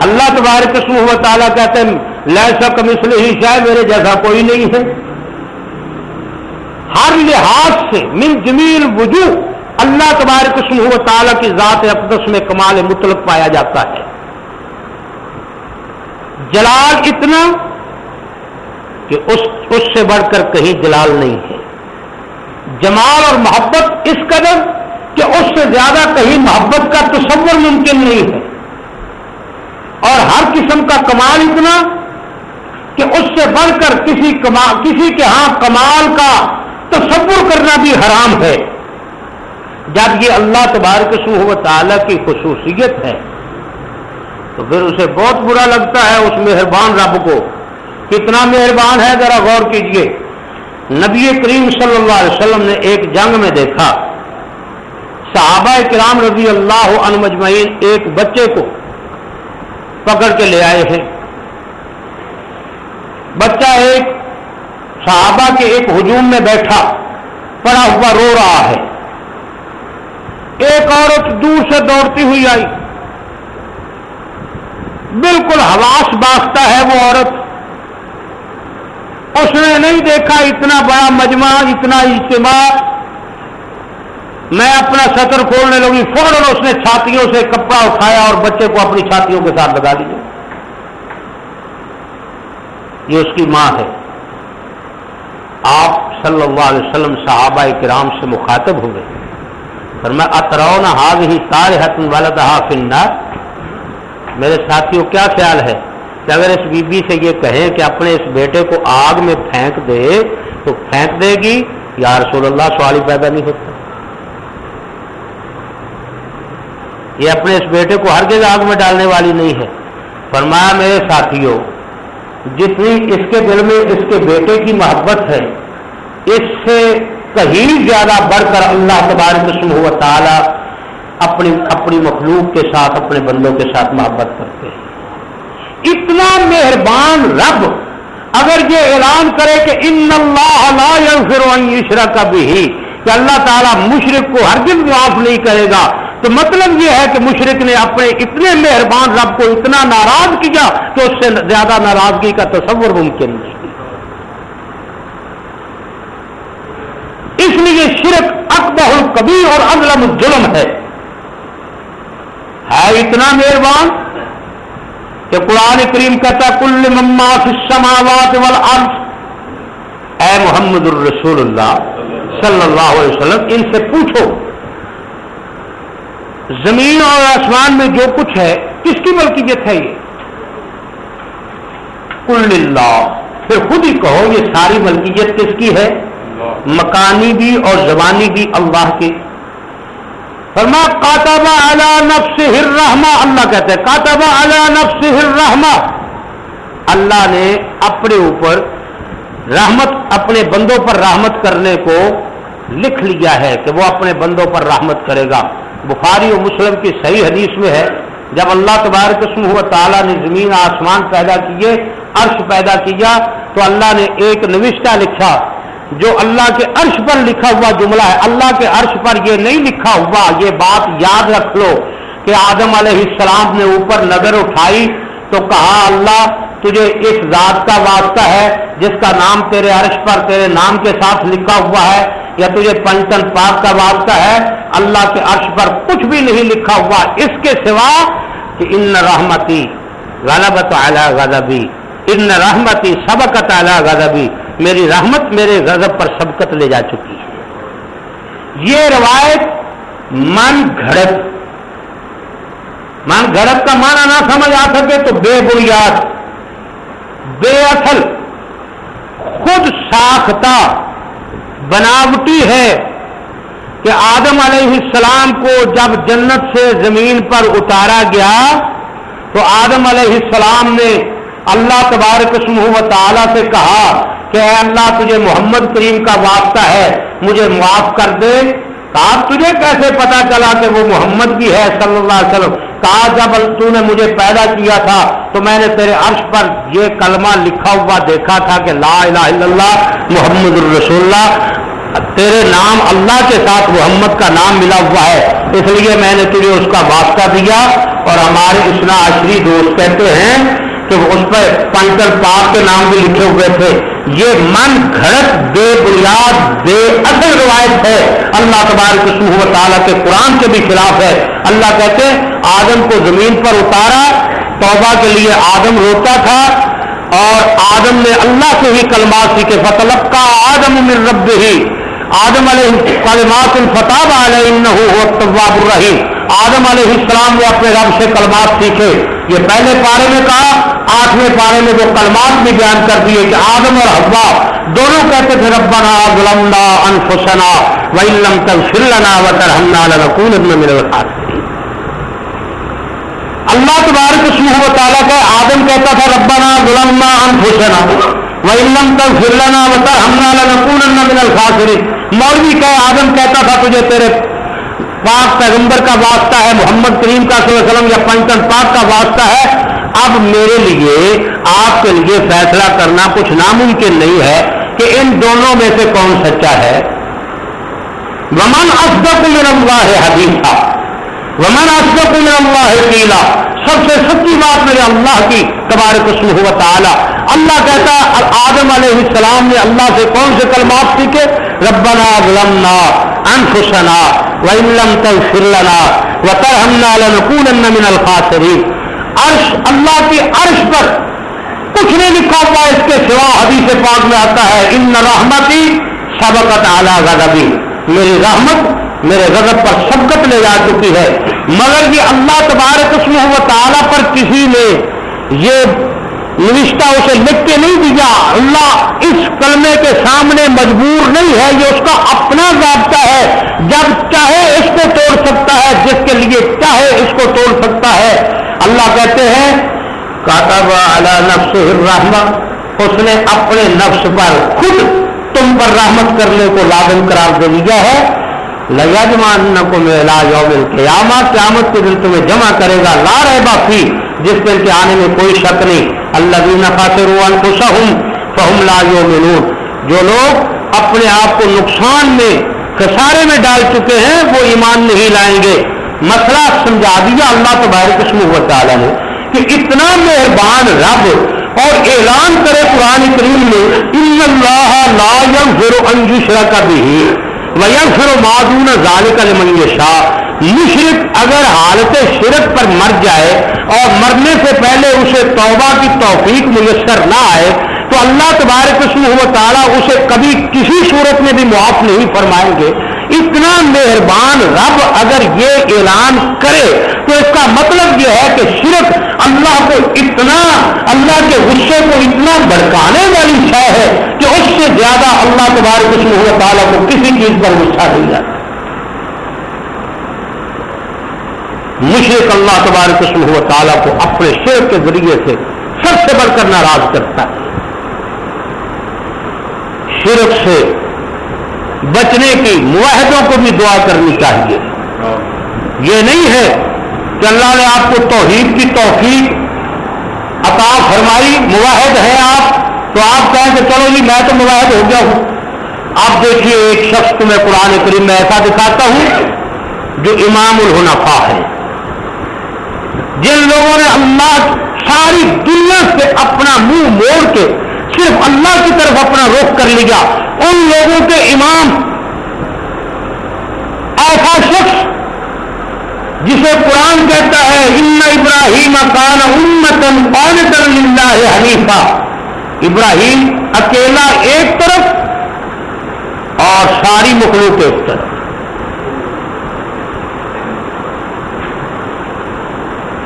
اللہ تبارک قسم و تعالیٰ کہتے ہیں لہسا کمسل ہی شاید میرے جیسا کوئی نہیں ہے۔ ہر لحاظ سے من جمیل وجوہ اللہ تبارک قسم و تعالیٰ کی ذات اقدس میں کمال مطلق پایا جاتا ہے۔ جلال اتنا کہ اس اس سے بڑھ کر کہیں جلال نہیں ہے۔ جمال اور محبت اس قدر کہ اس سے زیادہ کہیں محبت کا تصور ممکن نہیں ہے۔ اور ہر قسم کا کمال اتنا کہ اس سے بڑھ کر کسی کمال کسی کے ہاں کمال کا تصور کرنا بھی حرام ہے۔ جب یہ اللہ تبارک سو و تعالیٰ کی خصوصیت ہے تو پھر اسے بہت برا لگتا ہے اس مہربان رب کو۔ کتنا مہربان ہے ذرا غور کیجیے۔ نبی کریم صلی اللہ علیہ وسلم نے ایک جنگ میں دیکھا۔ صحابہ کرام رضی اللہ عنہ مجمعین ایک بچے کو پکڑ کے لے آئے ہیں۔ بچہ ایک صحابہ کے ایک ہجوم میں بیٹھا، پڑا ہوا رو رہا ہے۔ ایک عورت دور سے دوڑتی ہوئی آئی۔ بالکل حواس باغتا ہے وہ عورت۔ اس نے نہیں دیکھا اتنا بڑا مجمع، اتنا اجتماع۔ میں اپنا سطر کھولنے لگی، فوراً اس نے چھاتیوں سے کپڑا اٹھایا اور بچے کو اپنی چھاتیوں کے ساتھ لگا دیا۔ یہ اس کی ماں ہے۔ آپ صلی اللہ علیہ وسلم صحابہ کرام سے مخاطب ہوئے۔ اور میں اترون حاض ہی تار حتن والا فنار میرے ساتھیوں کیا خیال ہے؟ کہ اگر اس بی بی سے یہ کہیں کہ اپنے اس بیٹے کو آگ میں پھینک دے، تو پھینک دے گی، یا رسول اللہ سوال ہی پیدا نہیں ہوتا۔ یہ اپنے اس بیٹے کو ہر جگہ آگ میں ڈالنے والی نہیں ہے۔ فرمایا میرے ساتھیوں، جتنی اس کے دل میں اس کے بیٹے کی محبت ہے، اس سے کہیں زیادہ بڑھ کر اللہ تبارک قسم ہوا تعالیٰ اپنی اپنی مخلوق کے ساتھ، اپنے بندوں کے ساتھ محبت کرتے ہیں۔ اتنا مہربان رب اگر یہ اعلان کرے کہ ان اللہ کا بھی کہ اللہ تعالیٰ مشرق کو ہر دن معاف نہیں کرے گا، تو مطلب یہ ہے کہ مشرق نے اپنے اتنے مہربان رب کو اتنا ناراض کیا کہ اس سے زیادہ ناراضگی کا تصور ممکن نہیں۔ اس لیے شرک اکبر کبیر اور اگلم ظلم ہے۔ ہے اتنا مہربان؟ کہ قرآن کریم کہتا کل مما السماوات والارض. اے محمد الرسول اللہ صلی اللہ علیہ وسلم، ان سے پوچھو، زمین اور آسمان میں جو کچھ ہے، کس کی ملکیت ہے یہ؟ کل اللہ پھر خود ہی کہو یہ ساری ملکیت کس کی ہے؟ مکانی بھی اور زبانی بھی اللہ کی۔ فرما کاتبہ اعلی نفس ہر رحما اللہ کہتے ہیں کاتبہ اعلی نفس ہر رحما اللہ نے اپنے اوپر رحمت، اپنے بندوں پر رحمت کرنے کو لکھ لیا ہے کہ وہ اپنے بندوں پر رحمت کرے گا۔ بخاری و مسلم کی صحیح حدیث میں ہے، جب اللہ تبارک قسم ہوا، تعالیٰ نے زمین، آسمان پیدا کیے، عرش پیدا کیا، تو اللہ نے ایک نوشتہ لکھا جو اللہ کے عرش پر لکھا ہوا جملہ ہے، اللہ کے عرش پر یہ نہیں لکھا ہوا، یہ بات یاد رکھ لو کہ آدم علیہ السلام نے اوپر نظر اٹھائی تو کہا، اللہ تجھے اس ذات کا واسطہ ہے جس کا نام تیرے عرش پر تیرے نام کے ساتھ لکھا ہوا ہے یا تجھے پنچن پاک کا واسطہ ہے؟ اللہ کے عرش پر کچھ بھی نہیں لکھا ہوا، اس کے سوا کہ ان رحمتی غلبت اعلیٰ غذبی ان رحمتی سبقت اعلیٰ غذبی میری رحمت میرے غضب پر سبقت لے جا چکی ہے۔ یہ روایت من گھڑت من گھڑت کا معنی نہ سمجھ آ سکے تو بے بنیاد، بے اصل، خود ساختہ بناوٹی ہے کہ آدم علیہ السلام کو جب جنت سے زمین پر اتارا گیا تو آدم علیہ السلام نے اللہ تبارک اسمہ و تعالی سے کہا کہ اے اللہ تجھے محمد کریم کا واسطہ ہے، مجھے معاف کر دے۔ کہا، تجھے کیسے پتا چلا کہ وہ محمد بھی ہے صلی اللہ علیہ وسلم؟ کہا، جب تو نے مجھے پیدا کیا تھا تو میں نے تیرے عرش پر یہ کلمہ لکھا ہوا دیکھا تھا کہ لا الہ الا اللہ، محمد الرسول اللہ تیرے نام اللہ کے ساتھ محمد کا نام ملا ہوا ہے، اس لیے میں نے تجھے اس کا واسطہ دیا۔ اور ہمارے اسنا عشری دوست کہتے ہیں کہ اس پہ پنچل پاک کے نام بھی لکھے ہوئے تھے، یہ من گھڑت بے بنیاد، بے اصل روایت ہے۔ اللہ تبارک و تعالیٰ کے قرآن کے بھی خلاف ہے۔ اللہ کہتے آدم کو زمین پر اتارا، توبہ کے لیے آدم روتا تھا، اور آدم نے اللہ سے ہی کلمات سیکھے فتلب کا آدم من رب ہی آدم علیہ کلمات الفتاب علیہ طواب الرحیم۔ آدم علیہ السلام نے اپنے رب سے کلمات سیکھے۔ یہ پہلے پارے میں کہا، آٹھویں پارے میں وہ کلمات بھی بیان کر دیے کہ آدم اور حبا دونوں کہتے تھے، ربنا غلمنا انفسنا وَإِلَّمْ تَغْفِرْ لَنَا وَتَرْحَمْنَا لَنَكُونَنَّ مِنَ الْخَاسِرِينَ اللہ تبارک اسمہ و تعالیٰ کا آدم کہتا تھا، ربنا غلمنا انفسنا۔ وَإِلَّمْ تَغْفِرْ لَنَا وَتَرْحَمْنَا لَنَكُونَنَّ مِنَ الْخَاسِرِينَ۔ مولوی کہ آدم کہتا تھا تجھے تیرے پاک پیغمبر کا واسطہ ہے، محمد کریم کا صلی اللہ علیہ وسلم یا پنچن پاک کا واسطہ ہے۔ اب میرے لیے، آپ کے لیے فیصلہ کرنا کچھ ناممکن نہیں ہے کہ ان دونوں میں سے کون سچا ہے۔ ومن افدق من اللہ حدیثہ ومن افدق من اللہ قیلا سب سے سچی بات میرے اللہ کی تبارک اسم ہوا تعالی۔ اللہ کہتا آدم علیہ السلام نے اللہ سے کون سے کلمات سیکھے؟ ربنا ظلمنا انفسنا وان لم تغفر لنا وترحمنا لنكونن من الخاسرین۔ عرش، اللہ کی عرش پر کچھ نہیں لکھا ہوا اس کے سوا حدیث پاک میں آتا ہے، ان رحمتی سبقت اعلیٰ غضبی۔ میری رحمت میرے غضب پر سبقت لے جا چکی ہے۔ مگر یہ اللہ تبارک اس میں تعالیٰ پر کسی نے یہ نوشتہ اسے لکھ کے نہیں دیا اللہ اس کلمے کے سامنے مجبور نہیں ہے، یہ اس کا اپنا ضابطہ ہے۔ جب چاہے اس کو توڑ سکتا ہے، جس کے لیے چاہے اس کو توڑ سکتا ہے۔ اللہ کہتے ہیں، کاتب اعلی نفس الرحمہ اس نے اپنے نفس پر خود تم پر رحمت کرنے کو لازم قرار دے دیا ہے۔ لجمان کو قیامت قیامت کے دن تمہیں جمع کرے گا لا رہے باقی جس دن کے آنے میں کوئی شک نہیں۔ اللہ دینا خاطر فہم لا یوم جو لوگ اپنے آپ کو نقصان میں، خسارے میں ڈال چکے ہیں، وہ ایمان نہیں لائیں گے۔ مسئلہ سمجھا دیا اللہ تبارک قسم و تعالیٰ نے کہ اتنا مہربان رب اور اعلان کرے قرآن کریم میں ان اللہ لا يغفر ان يشرك به۔ ویسر ما دون ذلك لمن مشرق اگر حالت شرک پر مر جائے اور مرنے سے پہلے اسے توبہ کی توفیق میسر نہ آئے، تو اللہ تبارک و تعالیٰ اسے کبھی کسی صورت میں بھی معاف نہیں فرمائیں گے۔ اتنا مہربان رب اگر یہ اعلان کرے تو اس کا مطلب یہ ہے کہ صرف اللہ کو اتنا، اللہ کے غصے کو اتنا بھڑکانے والی شہ ہے کہ اس سے زیادہ اللہ تبارک و تعالیٰ کو کسی چیز پر غصہ نہیں جاتا مشرق اللہ تبارک و تعالیٰ کو اپنے شیر کے ذریعے سے سب سے بڑھ کر ناراض کرتا ہے۔ شرک سے بچنے کی معاہدوں کو بھی دعا کرنی چاہیے۔ یہ نہیں ہے کہ اللہ نے آپ کو توحید کی توفیق عطا فرمائی مواحد ہے آپ، تو آپ کہیں کہ چلو جی میں تو مواحد ہو گیا ہوں۔ اب دیکھیے، ایک شخص کو میں قرآن کریم میں ایسا دکھاتا ہوں جو امام الحنفا ہے جن لوگوں نے اللہ ساری دنیا سے اپنا منہ موڑ کے صرف اللہ کی طرف اپنا رخ کر لیا۔ ان لوگوں کے امام ایسا شخص جسے قرآن کہتا ہے، ان ابراہیم کان امتن کون للہ حنیفہ ابراہیم اکیلا ایک طرف اور ساری مخلوق ایک طرف۔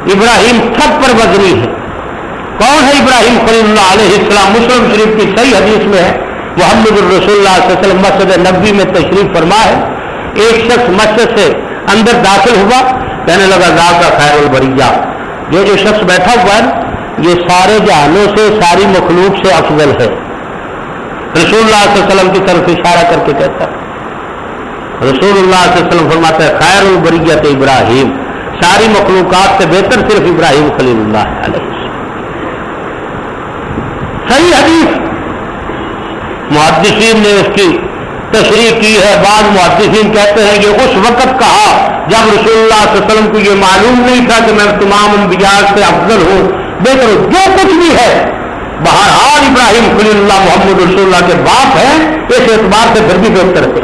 ابراہیم سب پر وزنی ہے۔ کون ہے ابراہیم خلی اللہ علیہ السلام مسلم شریف کی صحیح حدیث میں ہے۔ محمد الرسول اللہ علیہ وسلم مسجد نبی میں تشریف فرما ہے۔ ایک شخص مسجد سے اندر داخل ہوا۔ کہنے لگا گا کا خیر البریا یہ جو شخص بیٹھا ہوا ہے، یہ سارے جہانوں سے، ساری مخلوق سے افضل ہے۔ رسول اللہ علیہ وسلم کی طرف اشارہ کر کے کہتا رسول اللہ علیہ وسلم فرماتا ہے خیر البریت ابراہیم۔ ساری مخلوقات سے بہتر صرف ابراہیم خلیل اللہ علیہ صحیح حدیث۔ محدثین نے اس کی تشریح کی ہے۔ بعض محدثین کہتے ہیں کہ اس وقت کہا جب رسول اللہ صلی اللہ علیہ وسلم کو یہ معلوم نہیں تھا کہ میں تمام انبیاء سے افضل ہوں۔ بہتر جو کچھ بھی ہے۔ بہرحال ابراہیم خلی اللہ محمد رسول اللہ کے باپ ہیں، اس اعتبار سے پھر بھی بہتر تھے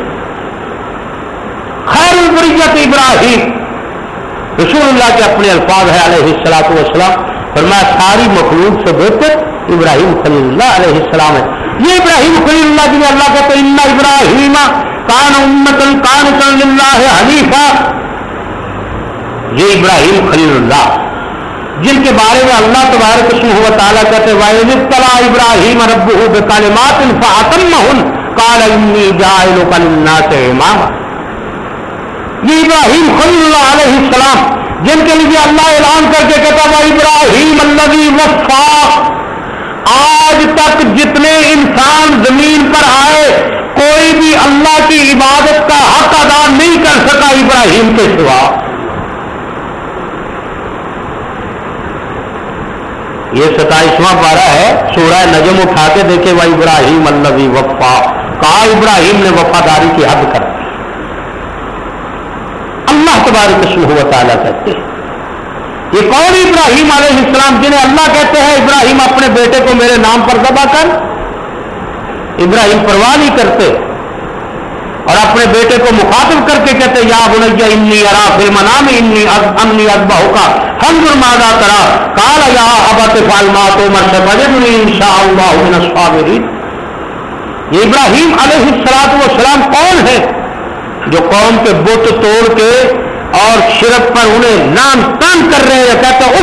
خیر البریت ابراہیم۔ رسول اللہ کے اپنے الفاظ ہے علیہ السلاط وسلام اور میں ساری مخلوق سے بہتر ابراہیم خلی اللہ علیہ السلام ہے۔ یہ ابراہیم خلی اللہ جنہیں اللہ کہتے ہیں ابراہیم کان امت کان اللہ حنیفہ یہ ابراہیم خلیل اللہ جن کے بارے میں اللہ تبارک قسم ہوا تعالیٰ کہتے ہیں تلا ابراہیم رب کالمات فاطم کال جائے سے امام یہ ابراہیم خلی اللہ علیہ السلام، جن کے لیے اللہ اعلان کر کے کہتا وہ ابراہیم اللہ وفا آج تک جتنے انسان زمین پر آئے، کوئی بھی اللہ کی عبادت کا حق ادا نہیں کر سکا ابراہیم کے سوا۔ یہ ستائیسواں پارا ہے، سورہ نجم اٹھا کے دیکھے، وہ ابراہیم اللہ وفا۔ کہا ابراہیم نے وفاداری کی حد کر اللہ تبارک شروع ہوا تعالیٰ کہتے ہیں۔ یہ کون ابراہیم علیہ السلام جنہیں اللہ کہتے ہیں، ابراہیم اپنے بیٹے کو میرے نام پر دبا کر۔ ابراہیم پرواہ نہیں کرتے۔ اور اپنے بیٹے کو مخاطب کر کے کہتے یا بنیا انی ارا پھر منام انی امنی ادبا ہوگا ہم جرمادہ کرا کالا یا ابت فالمات عمر سے ان شاء اللہ یہ ابراہیم علیہ السلاط کون ہے؟ جو قوم کے بت توڑ کے اور شرک پر انہیں نام تان کر رہے ہیں، کہتے ہیں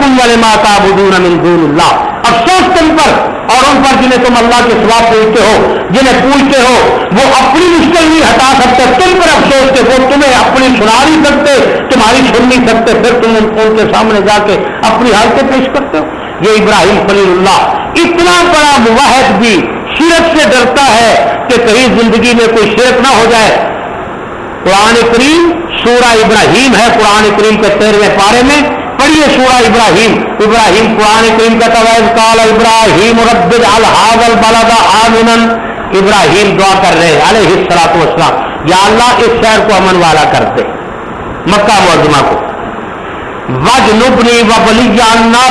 کن والے ماتا بدون اللہ افسوس تم پر اور ان پر جنہیں تم اللہ کے سواب پوچھتے ہو، جنہیں پوچھتے ہو، وہ اپنی مشکل نہیں ہٹا سکتے، تم پر افسوس کے وہ تمہیں اپنی سنا نہیں سکتے، تمہاری سن نہیں سکتے، پھر تم ان کے سامنے جا کے اپنی حالتیں پیش کرتے ہو۔ یہ ابراہیم خلیل اللہ اتنا بڑا مواحد بھی شرک سے ڈرتا ہے کہ کہیں زندگی میں کوئی شرک نہ ہو جائے۔ قرآن کریم سورہ ابراہیم ہے قرآن کریم کے تیرہویں پارے میں۔ پڑھیے سورہ ابراہیم۔ ابراہیم قرآن کریم کا طویز کال ابراہیم رب الحاظ البلد آمن ابراہیم دعا کر رہے علیہ السلاط وسلام یا اللہ اس شہر کو امن والا کر دے۔ مکہ معظمہ کو۔ وج نبنی و بلی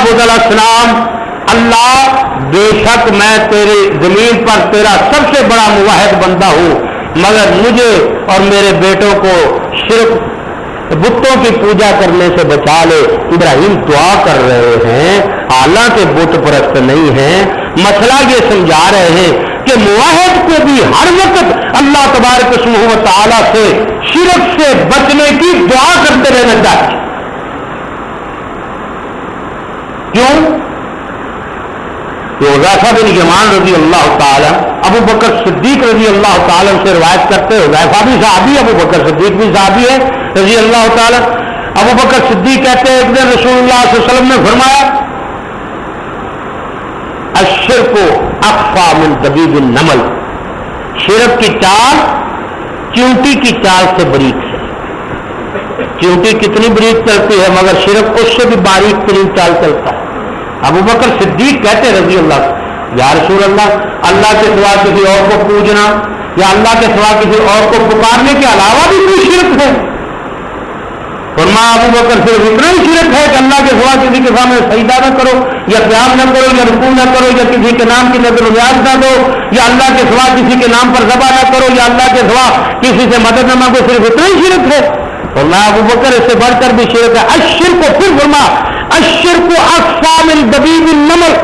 بدل اسلام اللہ، بے شک میں تیرے زمین پر تیرا سب سے بڑا مواحد بندہ ہوں۔ مگر مجھے اور میرے بیٹوں کو صرف بتوں کی پوجا کرنے سے بچا لے۔ ابراہیم دعا کر رہے ہیں۔ حالانکہ بت پرست نہیں ہیں۔ مسئلہ یہ سمجھا رہے ہیں کہ معاہد کو بھی ہر وقت اللہ تبارک سمو تعالیٰ سے شرک سے بچنے کی دعا کرتے رہنا چاہیے۔ کیوں؟ بن یمان رضی اللہ تعالیٰ، ابو بکر صدیق رضی اللہ تعالیٰ سے روایت کرتے حضیفہ بھی صحابی، ابو بکر صدیق بھی صحابی ہے۔ رضی اللہ تعالیٰ ابو بکر صدیق کہتے ہیں، ایک دن رسول اللہ صلی اللہ علیہ وسلم نے فرمایا اشر کو اقفا من طبیب النمل۔ شرک کی چال چونٹی کی چال سے بریک ہے۔ چونٹی کتنی بریک چلتی ہے، مگر شرک اس سے بھی باریک ترین چال چلتا ہے۔ ابو بکر صدیق کہتے ہیں رضی اللہ یا رسول اللہ اللہ کے سوا کسی اور کو پوجنا یا اللہ کے سوا کسی اور کو پکارنے کے علاوہ بھی کوئی شرک ہے۔ فرما ابو بکر صرف اتنا ہی شرک ہے کہ اللہ کے سوا کسی کے سامنے سجدہ نہ کرو یا پیار نہ کرو یا رکو نہ کرو یا کسی کے نام کی نظر نیاز نہ دو یا اللہ کے سوا کسی کے نام پر ذبح نہ کرو یا اللہ کے سوا کسی سے مدد نہ مانگو، صرف اتنا ہی شرک ہے۔ اور ابو بکر، اس سے بڑھ کر بھی شرک ہے۔ اشر کو پھر فرما اشر کو اقسام الدبیب نمل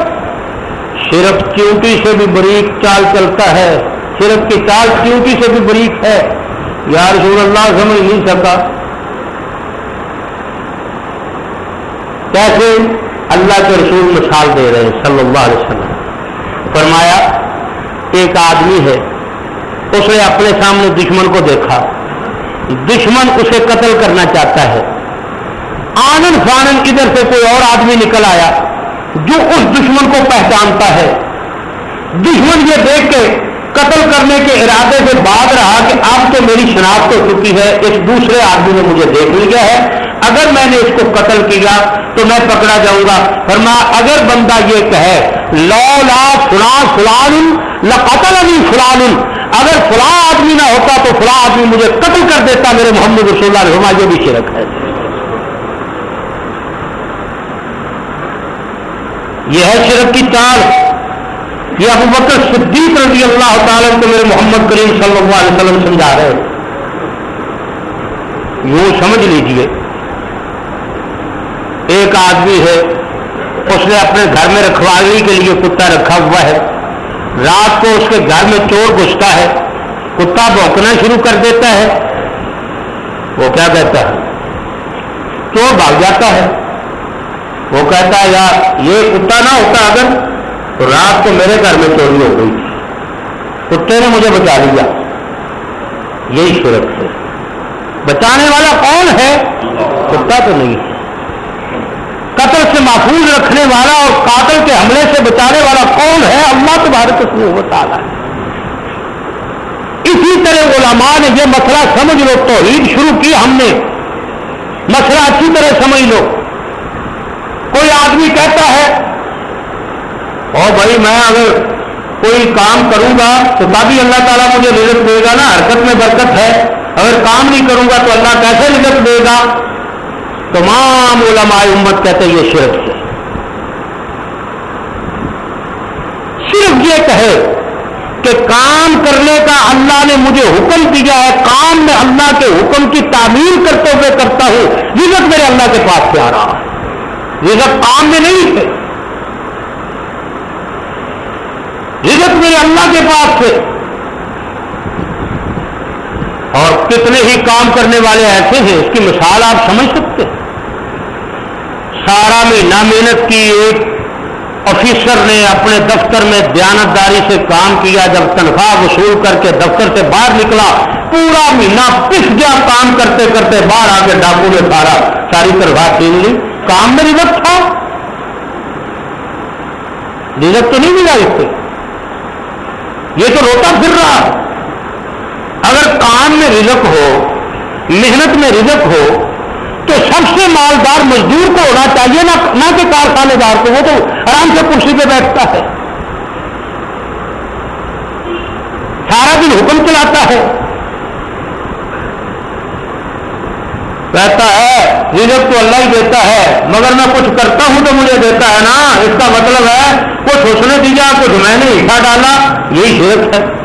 شرک چونٹی سے بھی بریک چال چلتا ہے۔ شرک کی چال چونٹی سے بھی بریک ہے۔ یا رسول اللہ، سمجھ نہیں سکتا کیسے اللہ کے رسول مثال دے رہے ہیں، صلی اللہ علیہ وسلم۔ فرمایا، ایک آدمی ہے، اس نے اپنے سامنے دشمن کو دیکھا۔ دشمن اسے قتل کرنا چاہتا ہے۔ آنند فانند ادھر سے کوئی اور آدمی نکل آیا جو اس دشمن کو پہچانتا ہے۔ دشمن یہ دیکھ کے قتل کرنے کے ارادے سے بعد رہا کہ اب تو میری شناخت ہو چکی ہے، اس دوسرے آدمی نے مجھے دیکھ لیا ہے۔ اگر میں نے اس کو قتل کیا تو میں پکڑا جاؤں گا۔ فرما، اگر بندہ یہ کہے لو لا فلاں فلان قتل علی فلان۔ اگر فلاں آدمی نہ ہوتا تو فلاں آدمی مجھے قتل کر دیتا، میرے محمد رسول اللہ رحما یہ بھی شرک ہے۔ یہ ہے شرک کی چال۔ یہ ابو بکر صدیق رضی اللہ تعالیٰ کو میرے محمد کریم صلی اللہ علیہ وسلم سمجھا رہے یوں سمجھ لیجیے۔ ایک آدمی ہے، اس نے اپنے گھر میں رکھوالی کے لیے کتا رکھا ہوا ہے۔ رات کو اس کے گھر میں چور گھستا ہے۔ کتا بھونکنا شروع کر دیتا ہے۔ وہ کیا کہتا ہے؟ چور بھاگ جاتا ہے۔ وہ کہتا ہے یار یہ کتا نہ ہوتا اگر تو رات کو میرے گھر میں چوری ہو گئی۔ کتے نے مجھے بچا لیا۔ یہی صورت ہے۔ بچانے والا کون ہے؟ کتا تو نہیں ہے۔ سے محفوظ رکھنے والا اور قاتل کے حملے سے بچانے والا کون ہے؟ اللہ تبارک اس میں ہوتا ہے اسی طرح علماء نے یہ مسئلہ سمجھ لو تو عید شروع کی ہم نے۔ مسئلہ اچھی طرح سمجھ لو۔ کوئی آدمی کہتا ہے اور بھائی میں اگر کوئی کام کروں گا تو تبھی اللہ تعالیٰ مجھے رزق دے گا نا، حرکت میں برکت ہے۔ اگر کام نہیں کروں گا تو اللہ کیسے رزق دے گا؟ تمام علماء امت کہتے ہیں یہ شرک ہے۔ صرف یہ کہے کہ کام کرنے کا اللہ نے مجھے حکم دیا ہے، کام میں اللہ کے حکم کی تعمیر کرتے ہوئے کرتا ہوں۔ رزق میرے اللہ کے پاس سے آ رہا ہے۔ رزق کام میں نہیں ہے۔ رزق میرے اللہ کے پاس سے اور کتنے ہی کام کرنے والے ایسے ہیں، اس کی مثال آپ سمجھ سکتے ہیں۔ سارا مہینہ محنت کی ایک آفیسر نے اپنے دفتر میں دیانتداری سے کام کیا، جب تنخواہ وصول کر کے دفتر سے باہر نکلا، پورا مہینہ پس گیا کام کرتے کرتے باہر آ کے ڈاکو نے سارا ساری تنخواہ چھین لی۔ کام میں رزق تھا۔ رزق تو نہیں ملا اس سے۔ یہ تو روتا پھر رہا۔ اگر کام میں رزق ہو، محنت میں رزق ہو، تو سب سے مالدار مزدور کو ہونا چاہیے، نہ کہ کارخانے دار کو، وہ تو آرام سے کرسی پہ بیٹھتا ہے۔ سارا دن حکم چلاتا ہے۔ کہتا ہے، رزق تو اللہ ہی دیتا ہے، مگر میں کچھ کرتا ہوں تو مجھے دیتا ہے نا۔ اس کا مطلب ہے، کچھ اس نے دیا کچھ میں نے ہٹا ڈالا، یہی شرک ہے۔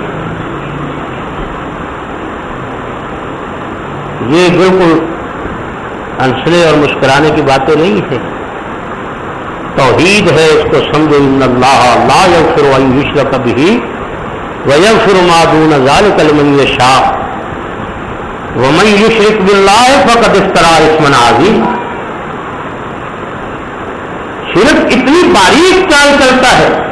یہ بالکل ہنسنے اور مسکرانے کی باتیں نہیں ہے توحید ہے اس کو سمجھو ان اللہ لا یغفر ان یشرک به ویغفر ما دون ذلك لمن یشاء۔ ومن یشرک بالله فقد افترى اسما عظیما شرک اتنی باریک چال چلتا ہے۔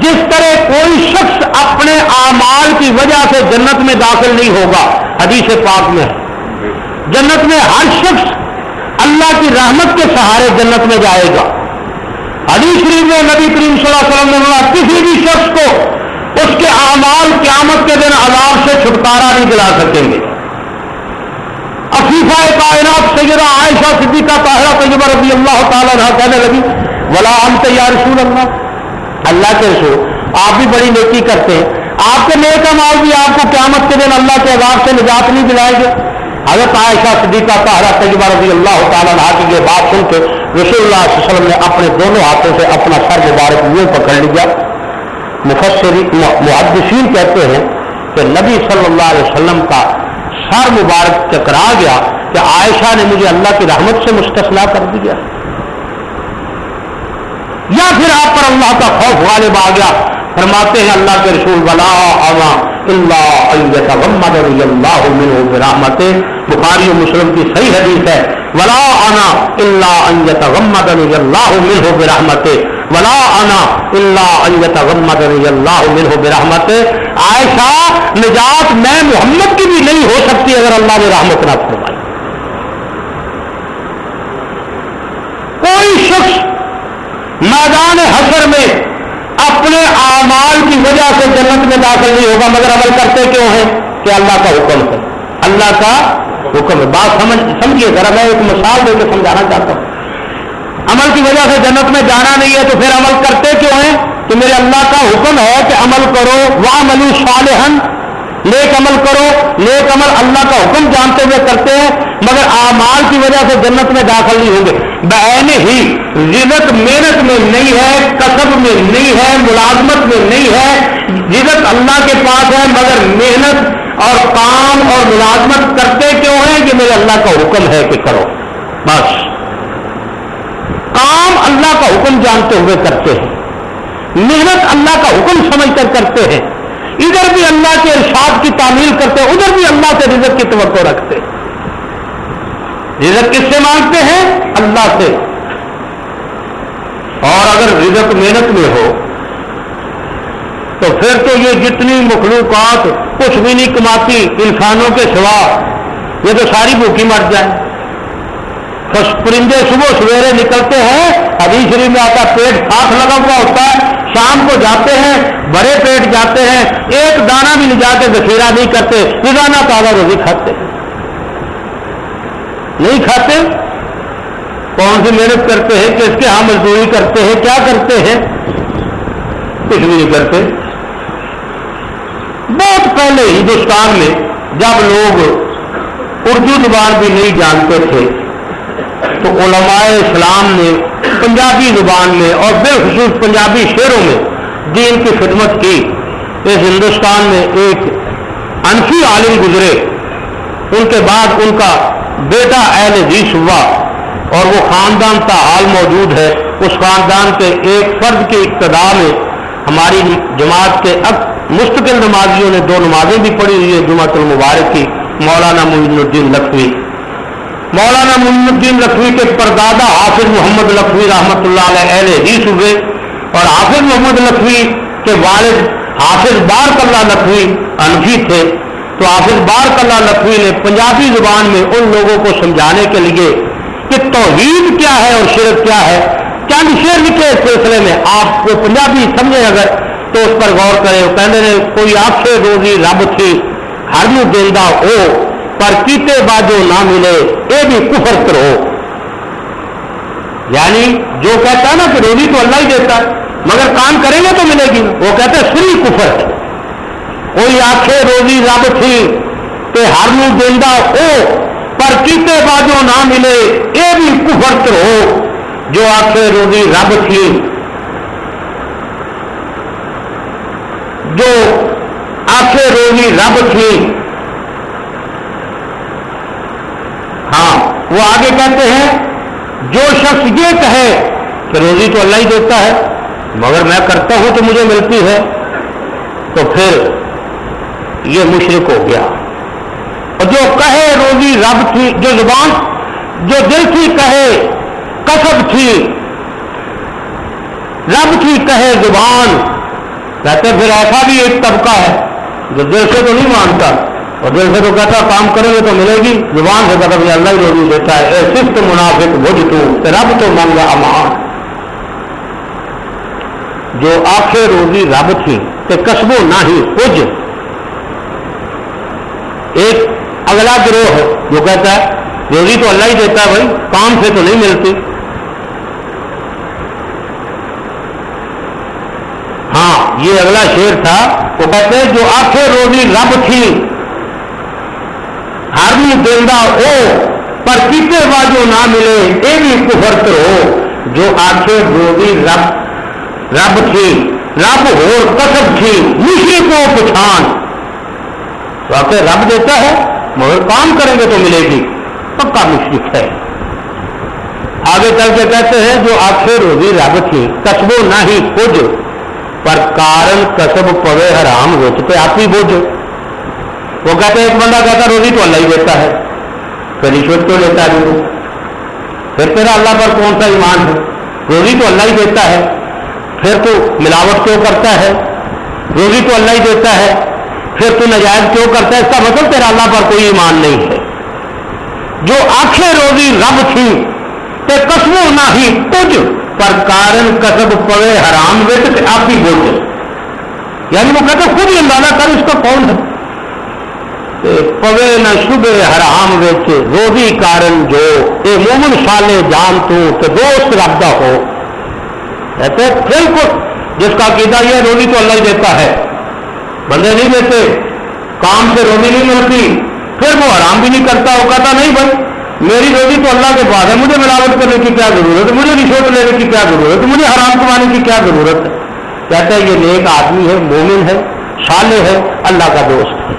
جس طرح کوئی شخص اپنے اعمال کی وجہ سے جنت میں داخل نہیں ہوگا، حدیث پاک میں ہے۔ جنت میں ہر شخص اللہ کی رحمت کے سہارے جنت میں جائے گا۔ حدیث شریف میں نبی کریم صلی اللہ علیہ وسلم نے کسی بھی شخص کو اس کے اعمال قیامت کے دن عذاب سے چھٹکارا نہیں دلا سکیں گے۔ عفیفہ کائنات سیدہ عائشہ صدیقہ طاہرہ طیبہ رضی اللہ تعالیٰ کہنے لگی، ولا ہم تیار رسول اللہ اللہ کے رسول، آپ بھی بڑی نیکی کرتے ہیں۔ آپ کے نیک مال بھی آپ کو قیامت کے دن اللہ کے عذاب سے نجات نہیں دلائیں گے۔ حضرت عائشہ صدیقہ طاہرہ تجبہ رضی اللہ تعالیٰ عنہ کی یہ بات سن کے رسول اللہ صلی اللہ علیہ وسلم نے اپنے دونوں ہاتھوں سے اپنا سر مبارک یوں پکڑ لیا۔ مفسری محدثین کہتے ہیں کہ نبی صلی اللہ علیہ وسلم کا سر مبارک چکرا گیا کہ عائشہ نے مجھے اللہ کی رحمت سے مستثنا کر دیا۔ یا پھر آپ پر اللہ کا خوف غالب آ گیا فرماتے ہیں اللہ کے رسول، ولا اللہ رحمت بخاری و مسلم کی صحیح حدیث ہے، ولا انا اللہ غمد اللہ مل ہو برحمت ولا انا اللہ غمد اللہ مل ہو برحمت عائشہ، نجات میں محمد کی بھی نہیں ہو سکتی اگر اللہ نے رحمت نہ فرمائی۔ کوئی شخص میدان حسر میں اپنے اعمال کی وجہ سے جنت میں داخل نہیں ہوگا، مگر عمل کرتے کیوں ہیں؟ کہ اللہ کا حکم ہے۔ اللہ کا حکم ہے۔ بات سمجھ، سمجھیے ذرا، میں ایک مثال دے کے سمجھانا چاہتا ہوں۔ عمل کی وجہ سے جنت میں جانا نہیں ہے تو پھر عمل کرتے کیوں ہیں؟ کہ میرے اللہ کا حکم ہے کہ عمل کرو۔ وہ ملو صالحن نیک عمل کرو۔ نیک عمل اللہ کا حکم جانتے ہوئے کرتے ہیں، مگر اعمال کی وجہ سے جنت میں داخل نہیں ہوں گے۔ بین ہی رزت محنت میں نہیں ہے، کسب میں نہیں ہے، ملازمت میں نہیں ہے۔ رزت اللہ کے پاس ہے، مگر محنت اور کام اور ملازمت کرتے کیوں ہیں کہ میرے اللہ کا حکم ہے کہ کرو؟ بس۔ کام اللہ کا حکم جانتے ہوئے کرتے ہیں۔ محنت اللہ کا حکم سمجھ کر کرتے ہیں۔ ادھر بھی اللہ کے ارشاد کی تعمیل کرتے ہیں ادھر بھی اللہ سے رزق کی توقع رکھتے۔ رزق کس سے مانگتے ہیں؟ اللہ سے۔ اور اگر رزق محنت میں ہو، تو پھر تو یہ جتنی مخلوقات کچھ بھی نہیں کماتی، انسانوں کے سوا یہ تو ساری بھوکی مر جائیں پرندے صبح سویرے نکلتے ہیں، ابھی شریف میں آتا پیٹ ساتھ لگا ہوا ہوتا ہے۔ شام کو جاتے ہیں، بڑے پیٹ جاتے ہیں، ایک دانہ بھی لے جا کے ذخیرہ نہیں کرتے، روزانہ تازہ روزی کھاتے نہیں کھاتے؟ کون سی محنت کرتے ہیں؟ کس کے ہاں مزدوری کرتے ہیں؟ کیا کرتے ہیں؟ کچھ بھی نہیں کرتے۔ بہت پہلے ہندوستان میں جب لوگ اردو زبان بھی نہیں جانتے تھے، تو علماء اسلام نے پنجابی زبان میں اور بالخصوص پنجابی شعروں میں دین کی خدمت کی۔ اس ہندوستان میں ایک انفی عالم گزرے۔ ان کے بعد ان کا بیٹا اہل حدیث ہوا اور وہ خاندان کا حال موجود ہے، اس خاندان کے ایک فرد کی ابتدا میں ہماری جماعت کے اب مستقل نمازیوں نے دو نمازیں بھی پڑھی ہوئی ہے جمعۃ المبارک کی، مولانا معین الدین لکھوی۔ مولانا معین الدین لکھوی کے پردادا حافظ محمد لکھوی رحمۃ اللہ علیہ اہل حدیث ہوئے اور حافظ محمد لکھوی کے والد حافظ بار کلّہ لکھوی انفی تھے۔ تو حافظ بار کلّہ لکھوی نے پنجابی زبان میں ان لوگوں کو سمجھانے کے لیے کہ توحید کیا ہے اور شرک کیا ہے۔ چند شیر لکھے اس سلسلے میں، آپ کو پنجابی سمجھے اگر تو اس پر غور کرے کہنے نے، کوئی آپ سے روزی رب تھی، ہر میں دیندہ ہو، پر کیتے باجو نہ ملے یہ بھی کفر کرو یعنی جو کہتا ہے نا کہ روزی تو اللہ ہی دیتا ہے، مگر کام کریں گے تو ملے گی۔ وہ کہتے ہیں، سری کفر ہے۔ کوئی آخے روزی رب تھی کہ ہر منہ دیندہ ہو، پر کیتے باجو نہ ملے یہ بھی کفر ہو، جو آخے روزی رب تھی۔ جو آخے روزی رب تھی۔ ہاں وہ آگے کہتے ہیں، جو شخص یہ کہے کہ روزی تو اللہ ہی دیتا ہے، مگر میں کرتا ہوں تو مجھے ملتی ہے، تو پھر یہ مشرق ہو گیا۔ اور جو کہے روزی رب تھی، جو زبان، جو دل تھی، کہے کسب تھی۔ رب تھی، کہے زبان۔ کہتے پھر ایسا بھی ایک طبقہ ہے جو دل سے تو نہیں مانتا، اور دل سے تو کہتا کام کریں گے تو ملے گی۔ زبان سے کہتا اللہ ہی روزی دیتا ہے۔ اے صرف منافق، بجھ تو رب تو مانگا امان۔ جو آخر روزی رب تھی کہ کسبو نہ ہی کچھ ایک اگلا گروہ ہے، جو کہتا ہے، روزی تو اللہ ہی دیتا ہے بھائی، کام سے تو نہیں ملتی۔ ہاں یہ اگلا شیر تھا، وہ کہتے ہیں، جو آخر روزی رب تھی ہر دینا ہو، پر کتنے باجو نہ ملے یہ بھی کفرت ہو، جو آخر روزی رب رب تھی، رب ہو کسب تھی مشرق کو پچھان۔ تو رب دیتا ہے، مگر کام کریں گے تو ملے گی۔ پکا مشرق ہے۔ آگے چل کے کہتے ہیں، جو آخر روزی رب تھی کسبو نہ ہی کچھ پر کارن کسب پوے حرام وچ پہ آپ ہی بوجھ۔ وہ کہتے ہیں، ایک بندہ کہتا روزی تو اللہ ہی دیتا ہے۔ پھر رشوت کیوں لیتا ہے؟ پھر تیرا اللہ پر کون سا ایمان ہے؟ روزی تو اللہ ہی دیتا ہے۔ پھر تو ملاوٹ کیوں کرتا ہے؟ روزی تو اللہ ہی دیتا ہے۔ پھر تو نجائز کیوں کرتا ہے؟ اس کا مطلب تیرا اللہ پر کوئی ایمان نہیں ہے۔ جو آخر روزی رب تھی تے کسبو نہ ہی کچھ، پر کارن کسب پڑے حرام وچ آپ ہی بول یعنی وہ کہتے خود ہی اندازہ کر اس کا کون ہے۔ پوے نہ شبے حرام وچ، روزی کارن جو، اے مومن سالے جان تو، تے دوست رب ہو۔ کہتے بالکل جس کا قیدا یہ روزی تو اللہ ہی دیتا ہے۔ بندے نہیں دیتے، کام سے روزی نہیں ملتی، پھر وہ حرام بھی نہیں کرتا، وہ کہتا نہیں بھائی، میری روزی تو اللہ کے پاس ہے، مجھے ملاوٹ کرنے کی کیا ضرورت ہے؟ مجھے رشوت لینے کی کیا ضرورت ہے؟ مجھے حرام کمانے کی کیا ضرورت ہے؟ کہتا ہے، یہ نیک آدمی ہے، مومن ہے سالے ہے، اللہ کا دوست ہے۔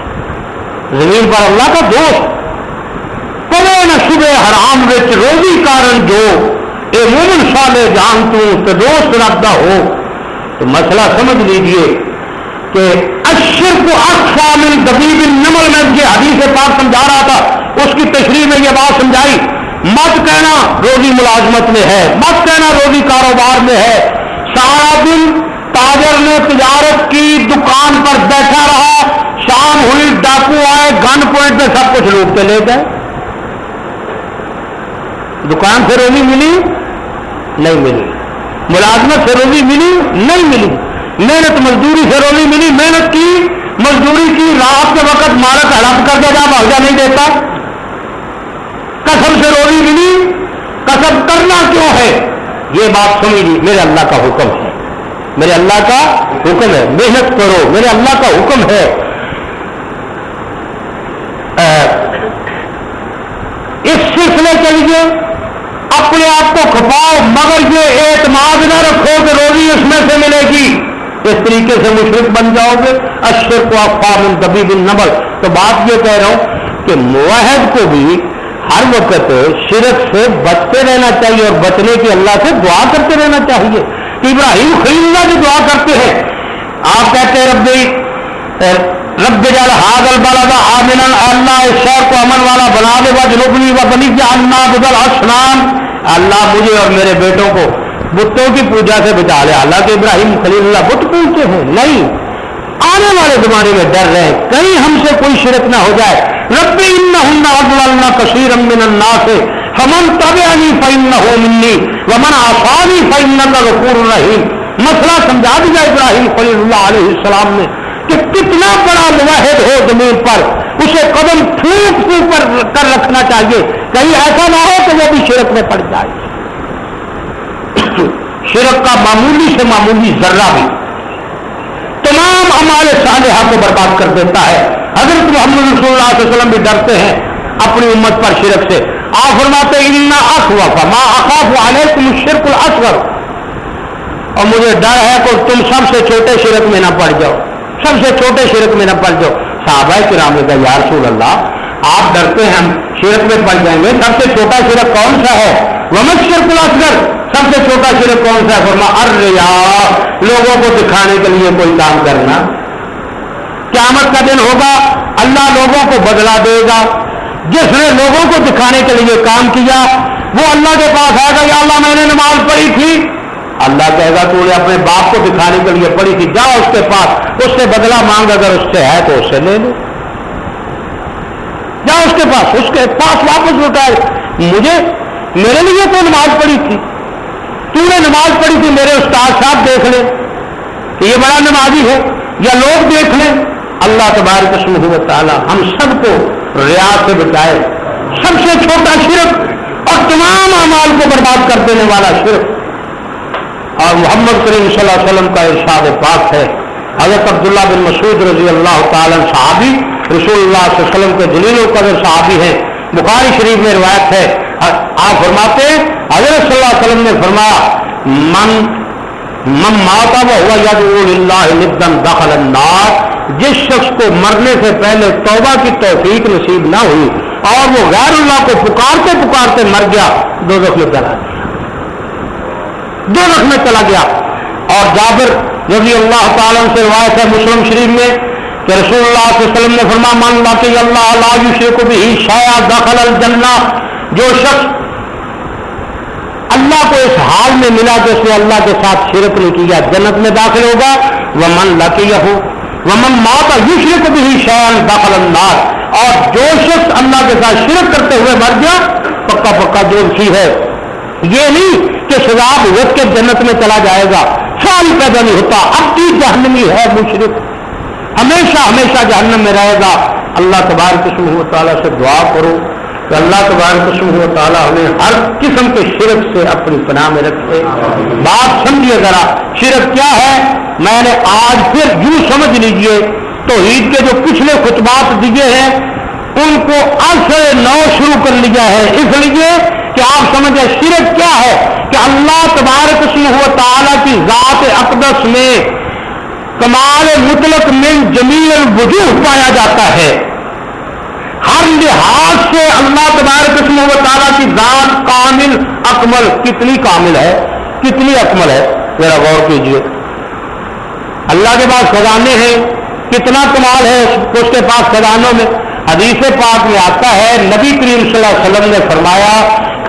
زمین پر اللہ کا دوست۔ پلے نہ صبح حرام وچ، روزی کارن جو۔ اے مومن سالے جان تو دوست رکھتا ہو۔ تو مسئلہ سمجھ لیجیے۔ کہ اشر کو من دبیب نمل میں یہ حدیث پاک سمجھا رہا تھا، اس کی تشریح میں یہ بات سمجھائی۔ مت کہنا روزی ملازمت میں ہے، مت کہنا روزی کاروبار میں ہے۔ سارا دن تاجر نے تجارت کی دکان پر بیٹھا رہا، شام ہوئی ڈاکو آئے، گن پوائنٹ میں سب کچھ لوگ کے لے گئے۔ دکان سے روزی ملی؟ نہیں ملی۔ ملازمت سے روزی ملی؟ نہیں ملی۔ محنت مزدوری سے روزی ملی، محنت کی، مزدوری کی رات کے وقت مالک ہڑپ کر کے جا بھاگا نہیں دیتا۔ کسب سے روزی ملی کسب کرنا کیوں ہے؟ یہ بات سنی جی، میرے اللہ کا حکم ہے۔ میرے اللہ کا حکم ہے۔ محنت کرو، میرے اللہ کا حکم ہے۔ اس سلسلے کے لیے اپنے آپ کو کھپاؤ، مگر یہ اعتماد نہ رکھو کہ روزی اس میں سے ملے گی۔ اس طریقے سے مشرق بن جاؤ گے اشر کو افام کبھی بن نبل۔ تو بات یہ کہہ رہا ہوں کہ معاہد کو بھی ہر وقت شرک سے بچتے رہنا چاہیے اور بچنے کی اللہ سے دعا کرتے رہنا چاہیے۔ کہ ابراہیم خلیل اللہ بھی دعا کرتے ہیں۔ آپ کہتے ہیں رب رب جل حاضل بالا آمن اللہ اس شہر کو امن والا بنا دے گا جنوبنی و بنی کے اللہ بدل اسلام اللہ مجھے اور میرے بیٹوں کو بتوں کی پوجا سے بچا لے۔ اللہ کے ابراہیم خلیل اللہ بت پوجتے ہیں۔ نہیں۔ آنے والے زمانے میں ڈر رہے کہیں ہم سے کوئی شرک نہ ہو جائے۔ رب ان کثیر من الناس۔ فمن تبعنی فانه منی ومن عصانی فانك غفور رحیم۔ مسئلہ سمجھا دیا ابراہیم خلیل اللہ علیہ السلام نے کہ کتنا بڑا مواحد ہو زمین پر۔ اسے قدم پھونک پھونک کر رکھنا چاہیے۔ کہیں ایسا نہ ہو کہ وہ بھی شرک میں پڑ جائے۔ شرک کا معمولی سے معمولی ذرہ بھی تمام ہمارے صالحہ کو برباد کر دیتا ہے۔ حضرت محمد رسول اللہ علیہ وسلم بھی ڈرتے ہیں اپنی امت پر شرک سے۔ آپ فرماتے انا اخوف ما اخاف علیکم الشرک الاصغر اور مجھے ڈر ہے کہ تم سب سے چھوٹے شرک میں نہ پڑ جاؤ۔ سب سے چھوٹے شرک میں نہ پڑ جاؤ۔ صحابہ کرام کا یا رسول اللہ، آپ ڈرتے ہیں، ہم شرک میں پڑ جائیں گے۔ سب سے چھوٹا شرک کون سا ہے؟ ومت شرک الاصغر سب سے چھوٹا شرک کون سا ہے؟ فرما اریا لوگوں کو دکھانے کے لیے کوئی کام کرنا۔ قیامت کا دن ہوگا، اللہ لوگوں کو بدلا دے گا۔ جس نے لوگوں کو دکھانے کے لیے کام کیا، وہ اللہ کے پاس آئے گا، یا اللہ میں نے نماز پڑھی تھی۔ اللہ کہے گا، تو نے اپنے باپ کو دکھانے کے لیے پڑھی تھی، جا اس کے پاس۔ اس سے بدلا مانگ، اگر اس سے ہے تو اس سے لے لو جا اس کے پاس، اس کے پاس واپس لوٹائے مجھے، میرے لیے تو نماز پڑھی تھی۔ تو نے نماز پڑھی تھی، میرے استاد صاحب دیکھ لیں کہ یہ بڑا نمازی ہے یا لوگ دیکھ لیں۔ اللہ تبارک قسم و تعالیٰ ہم سب کو ریاض سے بچائے۔ سب سے چھوٹا شرک اور تمام اعمال کو برباد کر دینے والا شرک۔ اور محمد کریم صلی اللہ علیہ وسلم کا ارشاد پاک ہے۔ حضرت عبداللہ بن مسعود رضی اللہ تعالی صحابی، رسول اللہ صلی اللہ علیہ وسلم کے دلیل القدر صحابی ہیں۔ بخاری شریف میں روایت ہے۔ آپ فرماتے حضرت صلی اللہ علیہ وسلم نے فرمایا، من من ماتا ہوا ید دخل النار۔ جس شخص کو مرنے سے پہلے توبہ کی توفیق نصیب نہ ہوئی اور وہ غیر اللہ کو پکارتے پکارتے مر گیا، دو رخ میں چلا گیا۔ دو رخ میں چلا گیا۔ اور جابر رضی اللہ تعالیٰ سے روایت ہے مسلم شریف میں کہ رسول اللہ صلی اللہ علیہ وسلم نے فرما مان لا کہ اللہ اللہ کو بھی شایا دخل الجنہ۔ جو شخص اللہ کو اس حال میں ملا کہ اس نے اللہ کے ساتھ شرک نہیں کیا، جنت میں داخل ہوگا وہ من لکی ہو وہ من ماتا یو کو بھی شیان داخل انداز اور جو شخص اللہ کے ساتھ شرک کرتے ہوئے مر گیا، پکا پکا جو سی ہے یہ نہیں کہ شراب وقت کے جنت میں چلا جائے گا۔ سال پیدا نہیں ہوتا، اب کی جہنمی ہے مشرق ہمیشہ ہمیشہ جہنم میں رہے گا۔ اللہ تبار قسم تعالیٰ سے دعا کرو۔ کہ اللہ تبار قسم ہو تعالیٰ ہمیں ہر قسم کے شرک سے اپنی پناہ میں رکھے بات سمجھیے ذرا، شرک کیا ہے؟ میں نے آج پھر یوں سمجھ لیجیے تو عید کے جو پچھلے خطبات دیے ہیں، ان کو اصل نو شروع کر لیا ہے۔ اس لیے کہ آپ سمجھے شرک کیا ہے؟ کہ اللہ تبارک قسم ہو تعالیٰ کی ذات اقدس میں کمال مطلق من جمیل وجوہ پایا جاتا ہے۔ ہر لحاظ سے اللہ تبارک قسم و تعالیٰ کی ذات کامل، اکمل، کتنی کامل ہے، کتنی اکمل ہے، ذرا غور کیجیے اللہ کے پاس خزانے ہیں، کتنا کمال ہے اس کے پاس خزانوں میں۔ حدیث پاک میں آتا ہے، نبی کریم صلی اللہ علیہ وسلم نے فرمایا،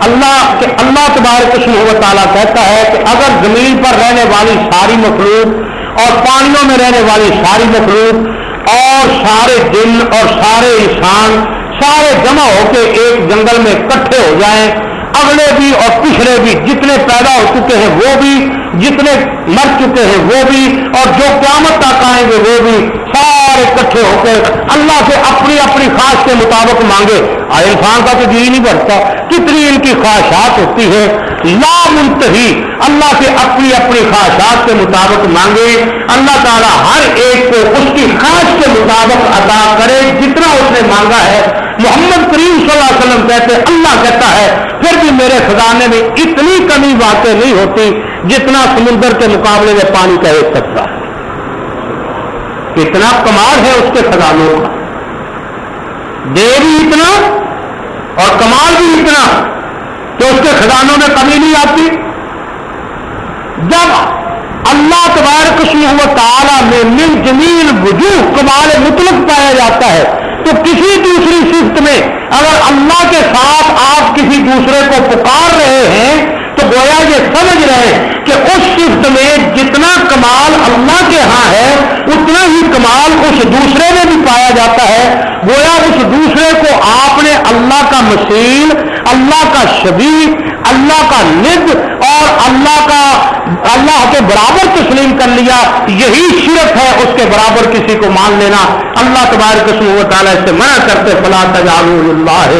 اللہ کہ اللہ تبارک قسم و تعالیٰ کہتا ہے کہ اگر زمین پر رہنے والی ساری مخلوق اور پانیوں میں رہنے والی ساری مخلوق اور سارے دن اور سارے انسان سارے جمع ہو کے ایک جنگل میں اکٹھے ہو جائیں۔ اگلے بھی اور پچھلے بھی، جتنے پیدا ہو چکے ہیں وہ بھی، جتنے مر چکے ہیں وہ بھی، اور جو قیامت تک آئیں گے وہ بھی۔ سارے اکٹھے ہو کے اللہ سے اپنی اپنی خواہش کے مطابق مانگے۔ اور انسان کا تو جی نہیں بڑھتا۔ کتنی ان کی خواہشات ہوتی ہے لا منتہی اللہ سے اپنی اپنی خواہشات کے مطابق مانگے۔ اللہ تعالیٰ ہر ایک کو اس کی خواہش کے مطابق ادا کرے۔ جتنا اس نے مانگا ہے۔ محمد کریم صلی اللہ علیہ وسلم کہتے اللہ کہتا ہے، پھر بھی میرے خزانے میں اتنی کمی واقع نہیں ہوتی جتنا سمندر کے مقابلے میں پانی کا ایک سکتا اتنا کمال ہے اس کے خزانوں کا۔ دے بھی اتنا اور کمال بھی اتنا کہ اس کے خزانوں میں کمی نہیں آتی۔ جب اللہ تبارک قسم و تعالیٰ میں مل جمیل وجوہ کمال مطلق پایا جاتا ہے، تو کسی دوسری صفت میں اگر اللہ کے ساتھ آپ کسی دوسرے کو پکار رہے ہیں تو گویا یہ سمجھ رہے ہیں کہ اس شفت میں جتنا کمال اللہ کے ہاں ہے، اتنا ہی کمال اس دوسرے میں بھی پایا جاتا ہے۔ گویا اس دوسرے کو آپ نے اللہ کا مسیل اللہ کا شبیر، اللہ کا ند اور اللہ کا اللہ کے برابر تسلیم کر لیا۔ یہی شرک ہے اس کے برابر کسی کو مان لینا۔ اللہ تبارک قسم و تعالیٰ سے منع کرتے، فلا تجال اللہ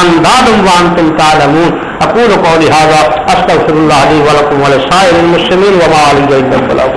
انداد وان تم تعلمون۔ اقول قولی هذا استغفر الله لي ولكم ولسائر المسلمين وما علي الا البلاغ